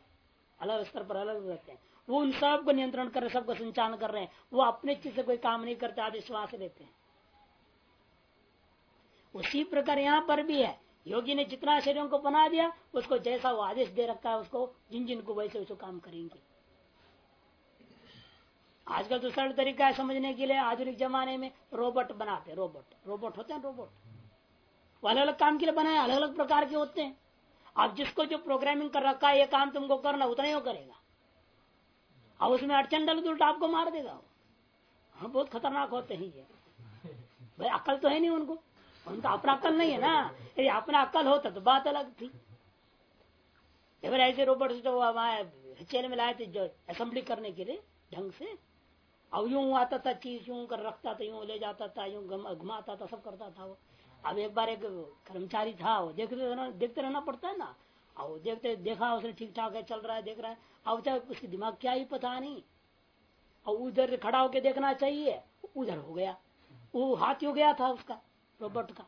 S1: अलग स्तर पर अलग रहते हैं। वो उन सबको नियंत्रण कर रहे सबको संचालन कर रहे हैं। वो अपने चीज़ से कोई काम नहीं करते आदेश वहाँ से देते हैं। उसी प्रकार यहाँ पर भी है। योगी ने जितना शरीरों को बना दिया, उसको जैसा वो आदेश दे रखा है, उसको जिन जिन को वैसे वैसे काम करेंगे। आजकल तो सरल तरीका है समझने के लिए, आधुनिक जमाने में रोबोट बनाते रोबोट रोबोट होते हैं रोबोट वो अलग अलग काम के लिए बनाए अलग अलग प्रकार के होते हैं। अब जिसको जो प्रोग्रामिंग कर रखा है, ये काम तुमको करना, उतना ही वो करेगा। अब उसमें अड़चन डालो तो आपको मार देगा वो। हाँ बहुत खतरनाक होते हैं ये। भाई, अकल तो है नहीं उनको। उनका अपना अकल नहीं है ना। यदि अपना अकल होता तो बात अलग थी। ऐसे रोबोट जो चेल में लाए थे जो असेंबली करने के लिए, ढंग से। अब यूँ आता था चीज़ यूँ कर रखता था, यूँ ले जाता था, यूँ घुमाता था, सब करता था वो। अब एक बार एक कर्मचारी था, वो देखते रहना देखते रहना पड़ता है ना। और देखते, देखा, उसने ठीक ठाक है, चल रहा है, देख रहा है। अब तक उसकी दिमाग क्या ही पता नहीं। और उधर खड़ा होके देखना चाहिए, उधर हो गया। वो हाथ हो गया था उसका, रोबोट का।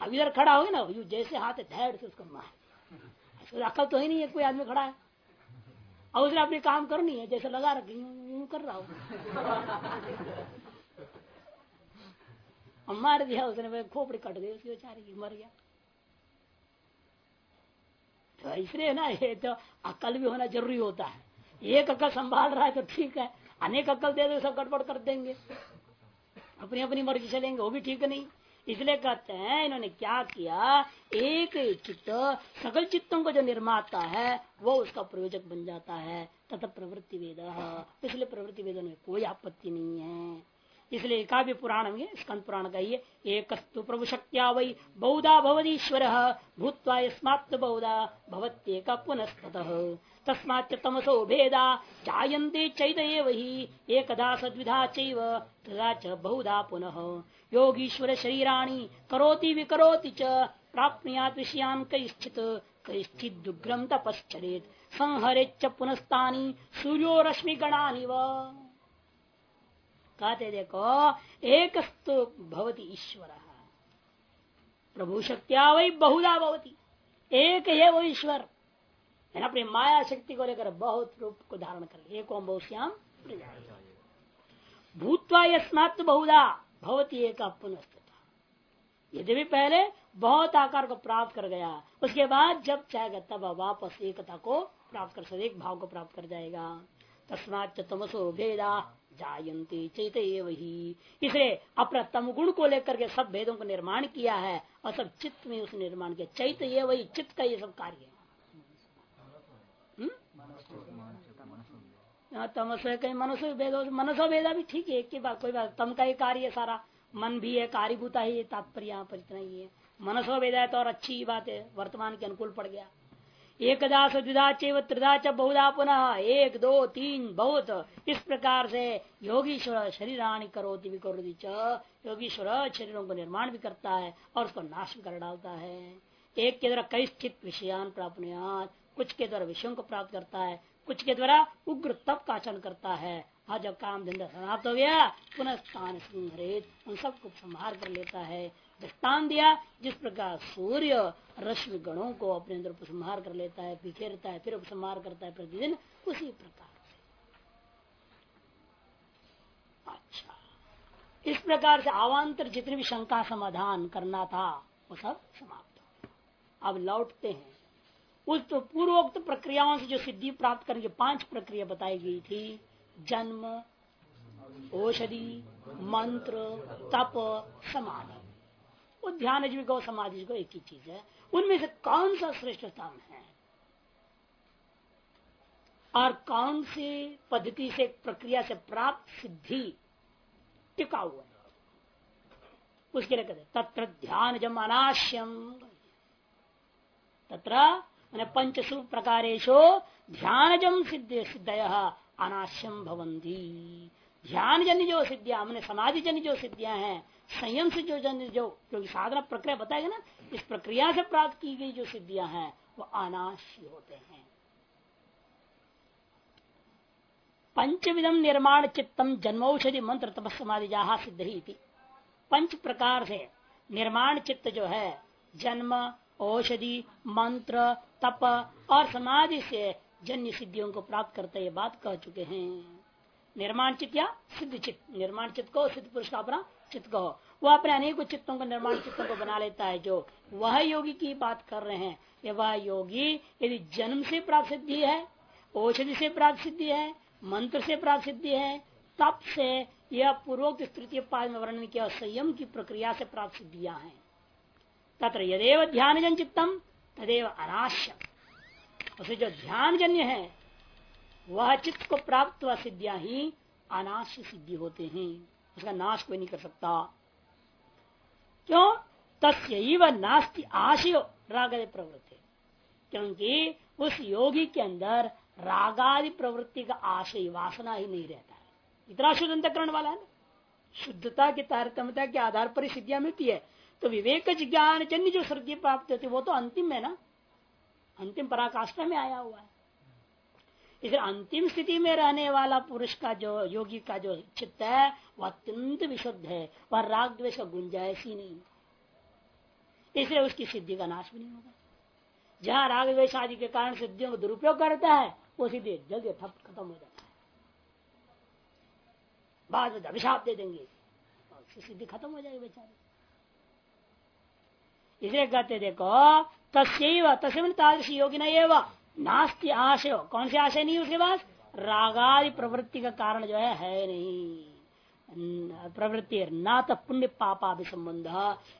S1: अब इधर खड़ा हो गया ना, यू जैसे हाथ है धैर से उसका मार। अकल तो ही नहीं है, कोई आदमी खड़ा है। और उसने अपनी काम करनी है, जैसे लगा रखी यूँ कर रहा हूँ। मार दिया, उसने भाई खोपड़ी कट गई, उसकी बेचारी की मर गया। तो इसलिए ना, ये तो अकल भी होना ज़रूरी होता है। एक अकल संभाल रहा है तो ठीक है। अनेक अकल दे दे, सब गड़बड़ कर देंगे। अपनी अपनी मर्ज़ी चलेंगे वो भी ठीक नहीं। इसलिए कहते हैं, इन्होंने क्या किया? एक चित्त, सकल चित्तों को जो निर्माता है, वो उसका प्रयोजक बन जाता है। तथा प्रवृत्ति वेद। इसलिए प्रवृत्ति वेदन में कोई आपत्ति नहीं है। इसलिए काव्य पुराण में स्कंद पुराण का ये एक प्रभु शक्तिया वही बहुधा भवदीश्वर, भूतवा बहुधा भवत्येक पुनस्तत। तस्माच तमसो भेदा, जायन्ते चैत वही एकदा सद्विधा चैव च बहुधा पुनः। योगीश्वर शरीराणी करोति विकरोति च, प्राप्नुयात विषयान कैश्चित कैश्चित दुग्रम तपश्चरेत। संहरे च पुनस्तानी सूर्यो रश्मि गणानि कहते देखो एक भवती ईश्वर। प्रभु शक्तिया वही बहुधा भवती। एक है वो ईश्वर अपनी माया शक्ति को लेकर बहुत रूप को धारण कर एक ओम बहुश्याम भूतवा यस्मात् बहुधा भवती एक यदि भी पहले बहुत आकार को प्राप्त कर गया, उसके बाद जब चाहेगा तब वापस एकता को प्राप्त कर एक भाव को प्राप्त कर जाएगा। तस्मात तमसो भेदा। जायंती चैत वही इसलिए अपना तमगुण को लेकर के सब भेदों को निर्माण किया है और सब चित्त में उस निर्माण किया। चैत ये वही चित्त का ये सब कार्य है। तमसो कहीं मनुष्य भेद मनुष्य भेदा भी ठीक है, एक की बात, कोई बात, तम का ही कार्य सारा। मन भी है, कार्यभूता ही तात्पर्य यहाँ पर इतना ही है। मनसो भेदा है तो और अच्छी बात है, वर्तमान के अनुकूल पड़ गया। एकदा द्विधा चेव त्रिधा च बहुधा पुनः। एक, दो, तीन, बहुत। इस प्रकार से योगीश्वर शरीराणी करोति भी करोति च। योगीश्वर शरीरों को निर्माण भी करता है और उसको नाश भी कर डालता है। एक के द्वारा कई स्थित विषयान प्राप्त कुछ के द्वारा विषयों को प्राप्त करता है। कुछ के द्वारा उग्र तप का आचरण करता है। और जब काम धंधा समाप्त हो गया। पुनः स्थान संहरित उन सबको संहार कर लेता है। दृष्टान दिया, जिस प्रकार सूर्य रश्मि गणों को अपने अंदर उपसंहार कर लेता है बिखेरता है, फिर उपसंहार करता है प्रतिदिन, उसी प्रकार से। अच्छा। इस प्रकार से आवांतर जितनी भी शंका समाधान करना था, वो सब समाप्त हो अब लौटते हैं। उस तो पूर्वोक्त प्रक्रियाओं से जो सिद्धि प्राप्त करने पाँच प्रक्रिया बताई गई थी, जन्म, औषधि, मंत्र, तप, समाधि। वो ध्यान जीविका समाधि को एक ही चीज़ है। उनमें से कौन सा श्रेष्ठतम है? और कौन सी पद्धति से प्रक्रिया से प्राप्त सिद्धि टिका हुआ है? उसके लिए कहते तत्र ध्यान जम अनाश्यम। तत्र पंचसु प्रकारेशो ध्यान जम सिद्ध सिद्धय अनाश्यम भवंती ध्यान जन जो सिद्धियाँ, मैंने समाधि जन जो सिद्धियाँ हैं संयम से जो जन जो क्योंकि साधना प्रक्रिया बताएगा ना, इस प्रक्रिया से प्राप्त की गई जो सिद्धियाँ हैं, वो अनाश्य होते हैं। पंचविधम निर्माण चित्तम जन्मौषधि मंत्र तपस्मादि जहा सिद्ध ही पंच प्रकार से निर्माण चित्त जो है, जन्म, औषधि, मंत्र, तप और समाधि से जन्य सिद्धियों को प्राप्त करते ये बात कह चुके हैं। निर्माण चित्त या सिद्ध चित्त। निर्माण चित्त को सिद्ध पुरुष का अपना चित्त को वो अपने अनेक चित्तों को, निर्माण चित्तों को बना लेता है जो वह योगी की बात कर रहे हैं। ये वह योगी यदि जन्म से प्राप्त सिद्धि है, औषधि से प्राप्त सिद्धि है, मंत्र से प्राप्त सिद्धि है, तप से यह पूर्वोक्त तृतीय पाद में वर्णन किया, संयम की प्रक्रिया से प्राप्त सिद्धियाँ हैं। तत्र यदेव ध्यान जन चित्तम, तदेव अनाश्य उसे जो ध्यान जन्य है, वह चित्त को प्राप्त हुआ सिद्धियाँ ही अनाश्य सिद्धि होते हैं। उसका नाश कोई नहीं कर सकता। क्यों? तस्व नास्ति आशयो, रागदे प्रवृत्ति। क्योंकि उस योगी के अंदर रागादि प्रवृत्ति का आशय, वासना ही नहीं रहता है। इतना शुद्ध अंतकरण वाला है ना? शुद्धता की तारतम्यता के आधार पर सिद्धियाँ मिलती है। तो विवेक ज्ञान जन्य जो स्वर्गीय प्राप्त होती है, वो तो अंतिम है ना? अंतिम पराकाष्ठा में आया हुआ है। इसलिए अंतिम स्थिति में रहने वाला पुरुष का जो, योगी का जो चित्त है, वह अत्यंत विशुद्ध है। वह राग द्वेष का गुंजाइश ही नहीं। इसलिए उसकी सिद्धि का नाश भी नहीं होगा। जहाँ राग द्वेष आदि के कारण सिद्धियों का दुरुपयोग करता है, वो सिद्धि जल्दी ठप खत्म हो जाता है। बाद में अभिशाप दे देंगे। सिद्धि खत्म हो जाएगी बेचारे। इसलिए कहते देखो तस्व तादृश योगी न नास्ती आशय कौन से आशय नहीं उसके पास? रागादि प्रवृत्ति का कारण जो है है नहीं। प्रवृत्ति ना तो पुण्य पापा भी संबंध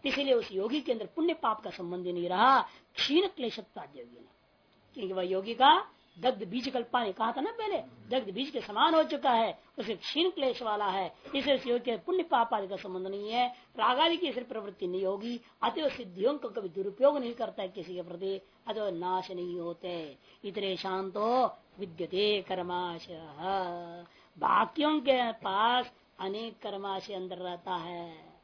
S1: इसीलिए उस योगी के अंदर पुण्य पाप का संबंध नहीं रहा। क्षीण क्लेश योगी क्योंकि वह योगी का दग्ध बीज कल्पानी कहा था ना पहले। दग्ध बीज के समान हो चुका है। उसे क्षीण क्लेश वाला है। इसे के पुण्य पाप आदि का संबंध नहीं है। रागादि की सिर्फ़ प्रवृत्ति नहीं होगी। अतः सिद्धियों का कभी दुरुपयोग नहीं करता है किसी के प्रति। अतः नाश नहीं होते। इतने शांतो विद्यते कर्माश बाकियों के पास अनेक कर्माशय अंदर रहता है।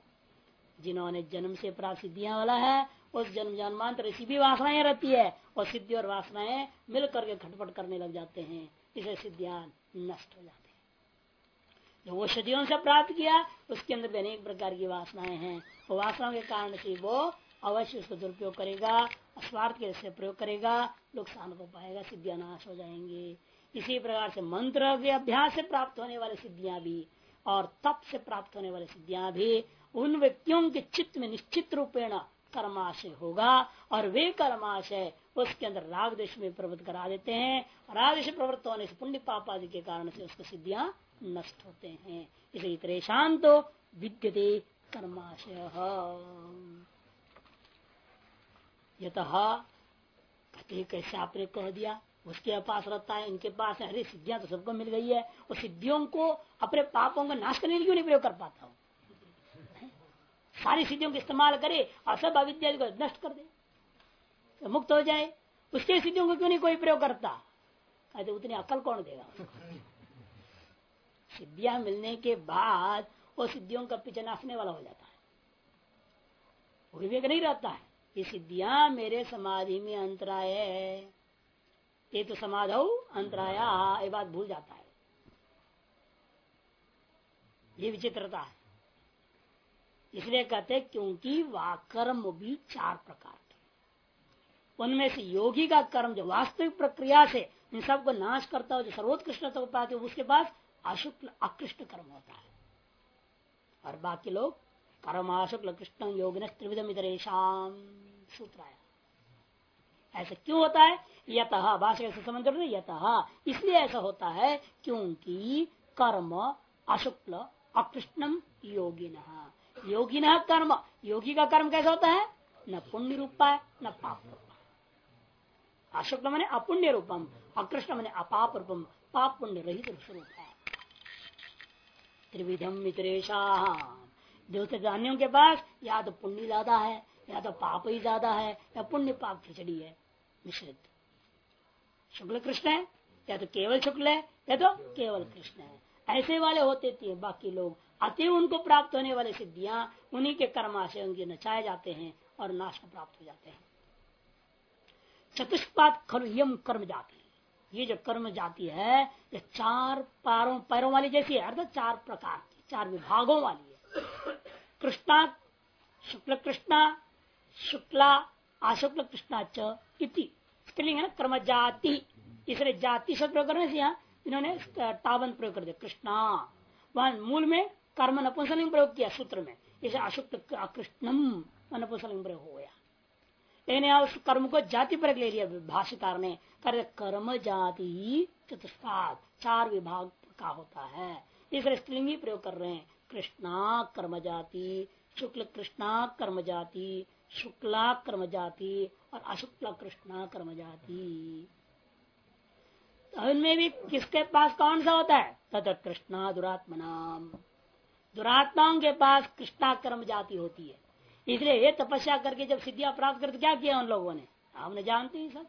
S1: जिन्होंने जन्म से प्राप्त सिद्धियाँ वाला है उस जन्म जन्मांतर ऐसी भी वासनाएँ रहती है, और सिद्धि और वासनाएँ मिल करके खटपट करने लग जाते हैं, इसे सिद्धियाँ नष्ट हो जाते हैं। जो सदियों से प्राप्त किया, उसके अंदर भी अनेक प्रकार की वासनाएँ हैं वो वासनाओं के कारण से वो अवश्य उसको दुरुपयोग करेगा, स्वार्थ के से प्रयोग करेगा, नुकसान को पाएगा, सिद्धियाँ नाश हो जाएँगे। इसी प्रकार से मंत्र के अभ्यास से प्राप्त होने वाली सिद्धियाँ भी, और तप से प्राप्त होने वाली सिद्धियाँ भी, उन व्यक्तियों के चित्त में निश्चित रूपेण कर्माशय होगा और वे कर्माशय उसके अंदर राग देश में प्रवृत्त करा देते हैं। राग देश प्रवृत्त होने से पुण्य पाप आदि के कारण से उसकी सिद्धियाँ नष्ट होते हैं। इसे इतने शांत विद्यते कर्माशय। यत कैसे आपने कह दिया? उसके पास रहता है, इनके पास है, अरे सिद्धियाँ तो सबको मिल गई है। और सिद्धियों को, अपने पापों का नाश करने के लिए नहीं प्रयोग कर पाता हूँ? सारी सिद्धियों का इस्तेमाल करे और सब अविद्या को नष्ट कर दे। तो मुक्त हो जाए। उसके सिद्धियों को क्यों नहीं कोई प्रयोग करता? कहते उतनी अकल कौन देगा? सिद्धियाँ मिलने के बाद वो सिद्धियों का पीछे नाचने वाला हो जाता है। विवेक नहीं रहता है। ये सिद्धियाँ मेरे समाधि में अंतराय है। ये तो समाध अंतराया, ये बात भूल जाता है। ये विचित्रता है। इसलिए कहते क्योंकि वह कर्म भी चार प्रकार के उनमें से योगी का कर्म जो वास्तविक प्रक्रिया से इन सबको नाश करता हो, जो सर्वोत्कृष्ट तो पाते उसके पास अशुक्ल, अकृष्ट कर्म होता है। और बाकी लोग, कर्म अशुक्ल कृष्ण योगिन त्रिविधम इतरेशम सूत्र आया ऐसा क्यों होता है? यत भाषा से समझ यत। इसलिए ऐसा होता है क्योंकि कर्म अशुक्ल अकृष्णम योगिन। योगी न कर्म। योगी का कर्म कैसा होता है? न पुण्य रूपा न पाप रूपा अशुक्ल मैंने अपुण्य रूपम अकृष्ण मैंने अपाप रूपम पाप पुण्य रहित स्वरूप है। त्रिविधम मित्रेशा अन्यों के पास या तो पुण्य ज़्यादा है, या तो पाप ही ज़्यादा है, या पुण्य पाप खिचड़ी है, मिश्रित। शुक्ल कृष्ण है, या तो केवल शुक्ल है, या तो केवल कृष्ण है। ऐसे वाले होते थे बाकी लोग। अतएव उनको प्राप्त होने वाले सिद्धियाँ, उन्हीं के कर्माशय उनके नचाए जाते हैं और नाश को प्राप्त हो जाते हैं। चतुष्पात खल यम कर्म जाति। ये जो कर्म जाति है, ये चार पारों, पैरों वाली जैसी है, अर्थात चार प्रकार की, चार विभागों वाली है। कृष्णा, शुक्ल कृष्णा, शुक्ला, अशुक्ल कृष्णा ची स्त्रीलिंग है ना, कर्म जाति। इसलिए जाति शब्द प्रयोग करने से यहाँ इन्होंने तावन प्रयोग कर दिया, कृष्णा। वहाँ मूल में कर्म नपुंसलिंग प्रयोग किया सूत्र में। इसे अशुक्त अकृष्णम नपुंसलिंग प्रयोग हो गया। लेकिन उस कर्म को जाति पर ले लिया भाष्यकार ने। कर कर्म जाति चतुष्पाद, चार विभाग का होता है। इसलिए स्त्रीलिंग प्रयोग कर रहे हैं। कृष्णा कर्म जाति, शुक्ल कृष्णा कर्म जाति, शुक्ला कर्म जाति और अशुक्ला कृष्णा कर्म जाति। तो इनमें भी किसके पास कौन सा होता है? तथा कृष्णा दुरात्मनाम। दुरात्माओं के पास कृष्णा कर्म जाति होती है। इसलिए ये तपस्या करके जब सिद्धियाँ प्राप्त करते, क्या किया उन लोगों ने? हमने जानते ही सब।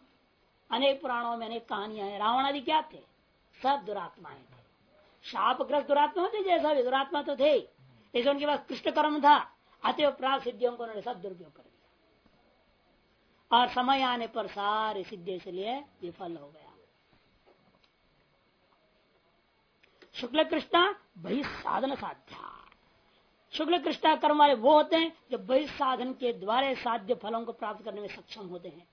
S1: अनेक पुराणों में अनेक कहानियाँ हैं। रावण आदि क्या थे? सब दुरात्माएँ थे। शापग्रस्त दुरात्मा होते जैसा भी, दुरात्मा तो थे जैसे उनके पास कृष्ण कर्म था। अतः प्राप्त सिद्धियों को उन्होंने सब दुरुपयोग कर दिया। और समय आने पर सारे सिद्धि इसलिए विफल हो गया। शुक्ल कृष्णा बहि साधन साध्या। शुक्ल कृष्णा कर्म वाले वो होते हैं जो बहि साधन के द्वारा साध्य फलों को प्राप्त करने में सक्षम होते हैं।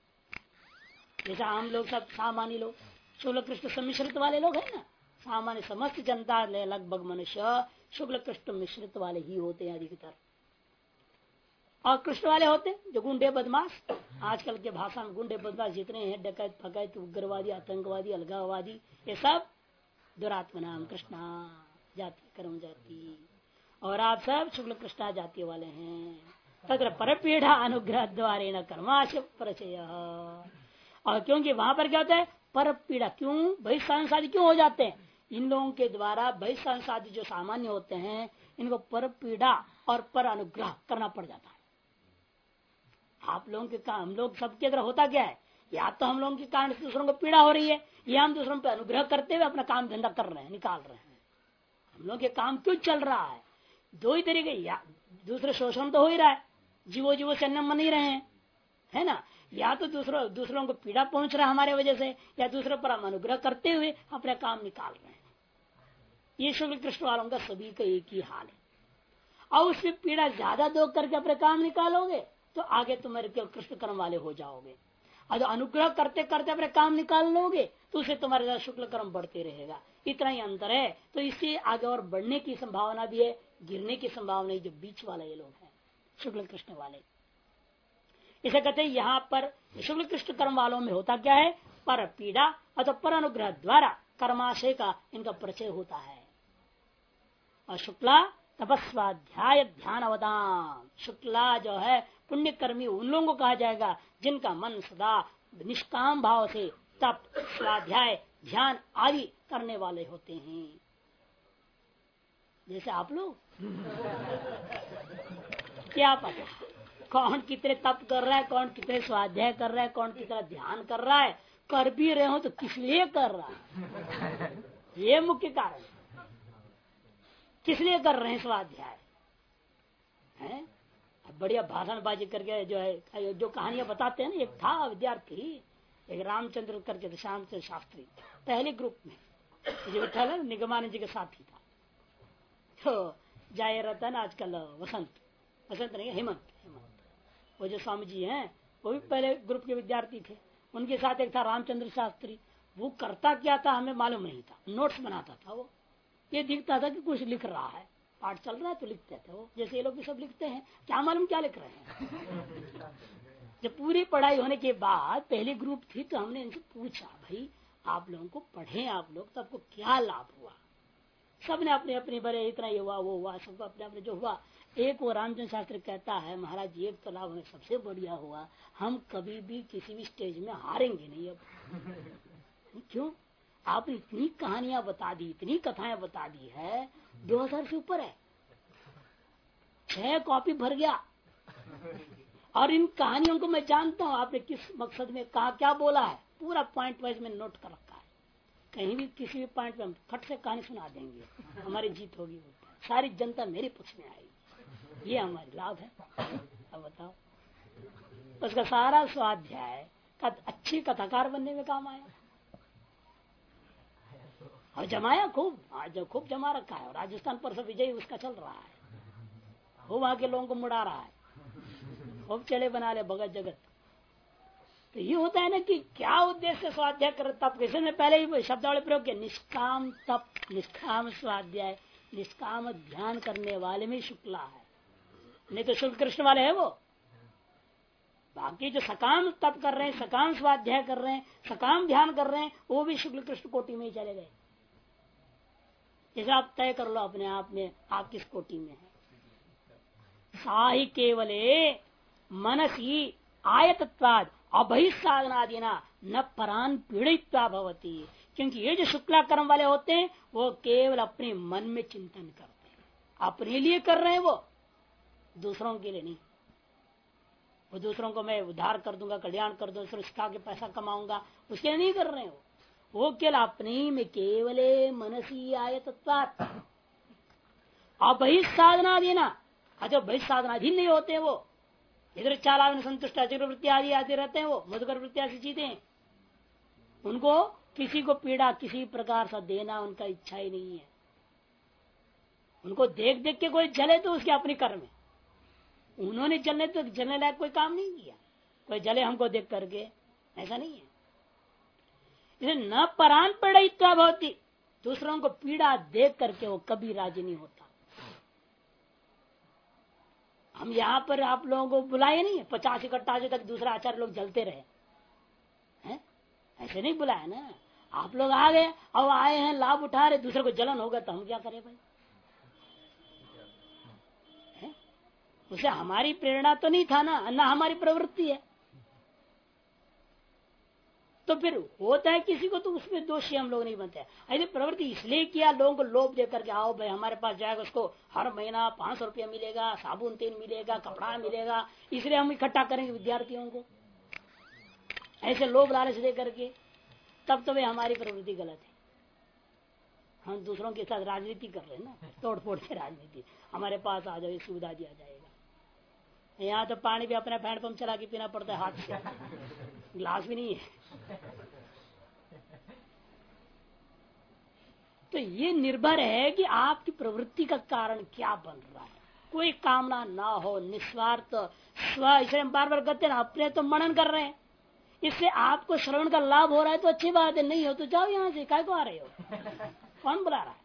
S1: जैसा आम लोग सब, सामान्य लोग शुक्ल कृष्ण सम्मिश्रित वाले लोग हैं ना? सामान्य समस्त जनता लगभग मनुष्य शुक्ल कृष्ण मिश्रित वाले ही होते हैं अधिकतर। और कृष्ण वाले होते जो गुंडे बदमाश। आजकल के भाषा में गुंडे बदमाश जितने हैं, डकैत, फकैत, उग्रवादी, आतंकवादी, अलगाववादी, ये सब दुरात्मा नाम कृष्णा, जाति, कर्म, जाति। और आप सब शुक्ल कृष्णा जाति वाले हैं। तथा पर पीढ़ा अनुग्रह द्वारे न कर्माश परचय और क्योंकि वहाँ पर क्या होता है? पर पीड़ा क्यों? बहिष्सादी क्यों हो जाते हैं? इन लोगों के द्वारा बहिष्सादी जो सामान्य होते हैं, इनको पर पीड़ा और पर अनुग्रह करना पड़ जाता है। आप लोगों के काम हम लोग सबके तरह होता क्या है? या तो हम लोगों के कारण दूसरों को पीड़ा हो रही है, या हम दूसरों पर अनुग्रह करते हुए अपना काम धंधा कर रहे हैं, निकाल रहे हैं। हम लोग के काम क्यों चल रहा है? दो ही तरीके, या दूसरे शोषण तो हो ही रहा है, जीवो जीवो से अन्न मन ही रहे हैं, है ना? या तो दूसरों दूसरों को पीड़ा पहुँच रहा है हमारे वजह से, या दूसरों पर हम अनुग्रह करते हुए अपना काम निकाल रहे हैं। ये शुक्ल कृष्ण वालों का सभी का एक ही हाल है। और उसमें पीड़ा ज़्यादा दो करके अपने काम निकालोगे तो आगे तुम्हारे कृष्ण कर्म वाले हो जाओगे? और अनुग्रह करते करते अपने काम निकाल लोगे तो उसे तुम्हारे साथ शुक्ल कर्म बढ़ते रहेगा। इतना ही अंतर है। तो इससे आगे और बढ़ने की संभावना भी है, गिरने की संभावना है, जो बीच वाला ये लोग हैं शुक्ल कृष्ण वाले। इसे कहते हैं, यहाँ पर शुक्ल कृष्ण कर्म वालों में होता क्या है? पर पीड़ा अथवा पर अनुग्रह द्वारा कर्माशय का इनका परिचय होता है। और शुक्ला तपस्वाध्याय ध्यान अवदान। शुक्ला जो है पुण्य कर्मी उन लोगों को कहा जाएगा जिनका मन सदा निष्काम भाव से तप, स्वाध्याय, ध्यान आदि करने वाले होते हैं। जैसे आप लोग? क्या पता? कौन कितने तप कर रहा है, कौन कितने स्वाध्याय कर रहा है, कौन कितना ध्यान कर रहा है, कर भी रहे हो तो किस लिए कर रहा है? ये मुख्य कारण किस लिए कर रहे हैं स्वाध्याय? है? बढ़िया भाषणबाजी करके जो है, जो कहानियाँ बताते हैं ना, एक था विद्यार्थी, एक रामचंद्र करके श्यामचंद्र शास्त्री, पहले ग्रुप में। जो विठल निगमानंद जी के साथ ही था। तो जाए रहता है ना, आजकल वसंत वसंत नहीं, हेमंत हेमंत वो जो स्वामी जी हैं, वो भी पहले ग्रुप के विद्यार्थी थे। उनके साथ एक था रामचंद्र शास्त्री, वो करता क्या था, हमें मालूम नहीं था। नोट्स बनाता था वो। ये दिखता था कि कुछ लिख रहा है। पाठ चल रहा है तो लिखते थे वो जैसे ये लोग भी सब लिखते हैं, क्या मालूम क्या लिख रहे हैं? जब पूरी पढ़ाई होने के बाद पहली ग्रुप थी तो हमने इनसे पूछा, भाई, आप लोगों को पढ़े आप लोग तो आपको क्या लाभ हुआ? सबने अपने अपने बड़े इतना ये हुआ, वो हुआ सबको अपने अपने जो हुआ। एक वो रामचंद्र शास्त्री कहता है, महाराज एक तो लाभ हमें सबसे बढ़िया हुआ, हम कभी भी किसी भी स्टेज में हारेंगे नहीं अब। क्यों? आपने इतनी कहानियाँ बता दी, इतनी कथाएँ बता दी है दो हज़ार से ऊपर है। छह कॉपी भर गया। और इन कहानियों को मैं जानता हूँ, आपने किस मकसद में, कहा, क्या बोला है? पूरा पॉइंट वाइज में नोट कर रखा है। कहीं भी किसी भी पॉइंट में फट से कहानी सुना देंगे। हमारी जीत होगी सारी जनता मेरे पक्ष में आएगी। ये हमारी लाभ है। अब बताओ। उसका सारा स्वाध्याय अच्छी कथाकार बनने में काम आया। और जमाया खूब आज खूब जमा रखा है राजस्थान पर से विजय उसका चल रहा है। खूब के लोगों को मुड़ा रहा है। खूब चले बना ले भगत जगत। तो ये होता है ना कि क्या उद्देश्य स्वाध्याय कर तप किसी ने पहले ही शब्दावली प्रयोग किया, निष्काम तप, निष्काम स्वाध्याय, निष्काम ध्यान करने वाले में शुक्ला है। नहीं तो शुक्ल कृष्ण वाले है वो। बाकी जो सकाम तप कर रहे हैं, सकाम स्वाध्याय कर रहे हैं, सकाम ध्यान कर रहे हैं, वो भी शुक्ल कृष्ण कोटि में ही चले गए। जैसे आप तय कर लो अपने आप में आप किस कोटि में है। साही केवले मनसी आयतत्वाद अबहिसाधनादिना न परान पीड़ित्वा भवती। क्योंकि ये जो शुक्ला कर्म वाले होते हैं, वो केवल अपने मन में चिंतन करते हैं। अपने लिए कर रहे हैं वो, दूसरों के लिए नहीं। वो दूसरों को मैं उद्धार कर दूँगा, कल्याण कर दूँगा के पैसा कमाऊँगा, उसके लिए नहीं कर रहे हैं वो। वो केवल अपने में केवले मनसी आय तत्वात साधना देना अच्छा भाई साधनाधीन नहीं होते वो। इधर चालावन संतुष्ट अचर वृत्ति आदि आते रहते हैं वो, मधुकर वृत्ति ऐसी चीज़ें उनको किसी को पीड़ा, किसी प्रकार से देना उनका इच्छा ही नहीं है। उनको देख देख के कोई जले तो उसके अपने कर्म है। उन्होंने जलने तो जलने लायक कोई काम नहीं किया। कोई जले हमको देख करके, ऐसा नहीं है। न परान पड़े इतना बहुत दूसरों को पीड़ा देख करके वो कभी राज़ी नहीं होता। हम यहाँ पर आप लोगों को बुलाए नहीं है पचास इकट्ठा तक दूसरा आचार्य लोग जलते रहे। हैं? ऐसे नहीं बुलाया ना। आप लोग आ गए, अब आए हैं, लाभ उठा रहे, दूसरे को जलन होगा तो हम क्या करें भाई? उसे हमारी प्रेरणा तो नहीं था ना ना हमारी प्रवृत्ति है। तो फिर होता है किसी को तो उसमें दोषी हम लोग नहीं बनते। ऐसे प्रवृत्ति इसलिए किया, लोगों को लोभ दे करके, आओ भाई, हमारे पास जाएगा, उसको हर महीना पाँच सौ रुपया मिलेगा, साबुन तेल मिलेगा, कपड़ा मिलेगा, इसलिए हम इकट्ठा करेंगे विद्यार्थियों को। ऐसे लोभ लालच दे करके, तब तो भाई हमारी प्रवृत्ति गलत है। हम दूसरों के साथ राजनीति कर रहे हैं ना तोड़ फोड़ राजनीति। हमारे पास आ जाए सुविधा दिया जाएगा। यहाँ तो पानी भी अपना फैंड पंप चला के पीना पड़ता है, हाथ से। ग्लास भी नहीं है। तो ये निर्भर है कि आपकी प्रवृत्ति का कारण क्या बन रहा है। कोई कामना ना हो निस्वार्थ स्व इसे बार बार कहते हैं अपने तो मनन कर रहे हैं। इससे आपको श्रवण का लाभ हो रहा है तो अच्छी बात है नहीं हो तो जाओ यहाँ से काय को आ रहे हो? कौन बुला रहा है?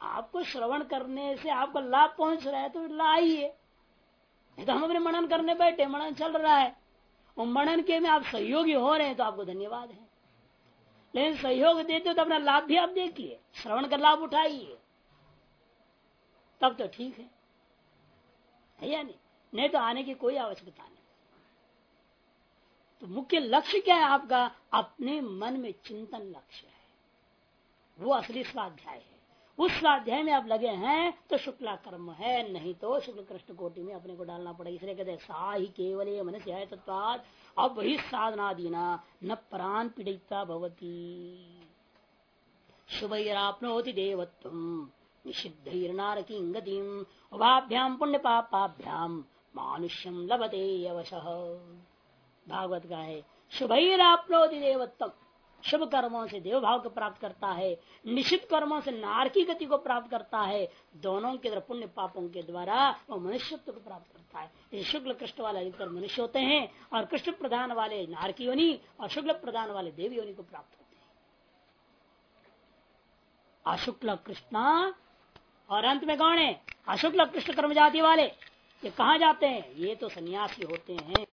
S1: आपको श्रवण करने से आपको लाभ पहुँच रहा है तो लाइए। तो हम अपने मनन करने बैठे मनन चल रहा है। मनन के में आप सहयोगी हो रहे हैं तो आपको धन्यवाद है। लेकिन सहयोग देते हो तो अपना लाभ भी आप देखिए, श्रवण का लाभ उठाइए। तब तो ठीक है। है या नहीं? नहीं तो आने की कोई आवश्यकता नहीं। तो मुख्य लक्ष्य क्या है आपका? अपने मन में चिंतन लक्ष्य है। वो असली स्वाध्याय है। उस स्वाध्याय में आप लगे हैं तो शुक्ला कर्म है, नहीं तो शुक्ल कृष्ण कोटि में अपने को डालना पड़ेगा। इसलिए कहते हैं सा ही केवल ये मन से है तत्वाद अब वही साधना दीना न प्राण पीड़िता भवती। शुभरापनोति देवत्व निषिद्ध गतिम उभाभ्याम पुण्य पापाभ्याम मानुष्यम लभते यवश। भागवत का है शुभरापनोति देवत्व शुभ कर्मों से देव भाव को प्राप्त करता है निश्चित कर्मों से नारकी गति को प्राप्त करता है, दोनों के द्वारा पुण्य पापों के द्वारा वो मनुष्यत्व को प्राप्त करता है। शुक्ल कृष्ण वाले अधिकतर मनुष्य होते हैं और कृष्ण प्रधान वाले नारकी योनि और शुक्ल प्रधान वाले देवी योनि को प्राप्त होते हैं। अशुक्ल कृष्णा, और अंत में कौन है? अशुक्ल कृष्ण कर्म जाति वाले। ये कहा जाते हैं? ये तो सन्यासी होते हैं।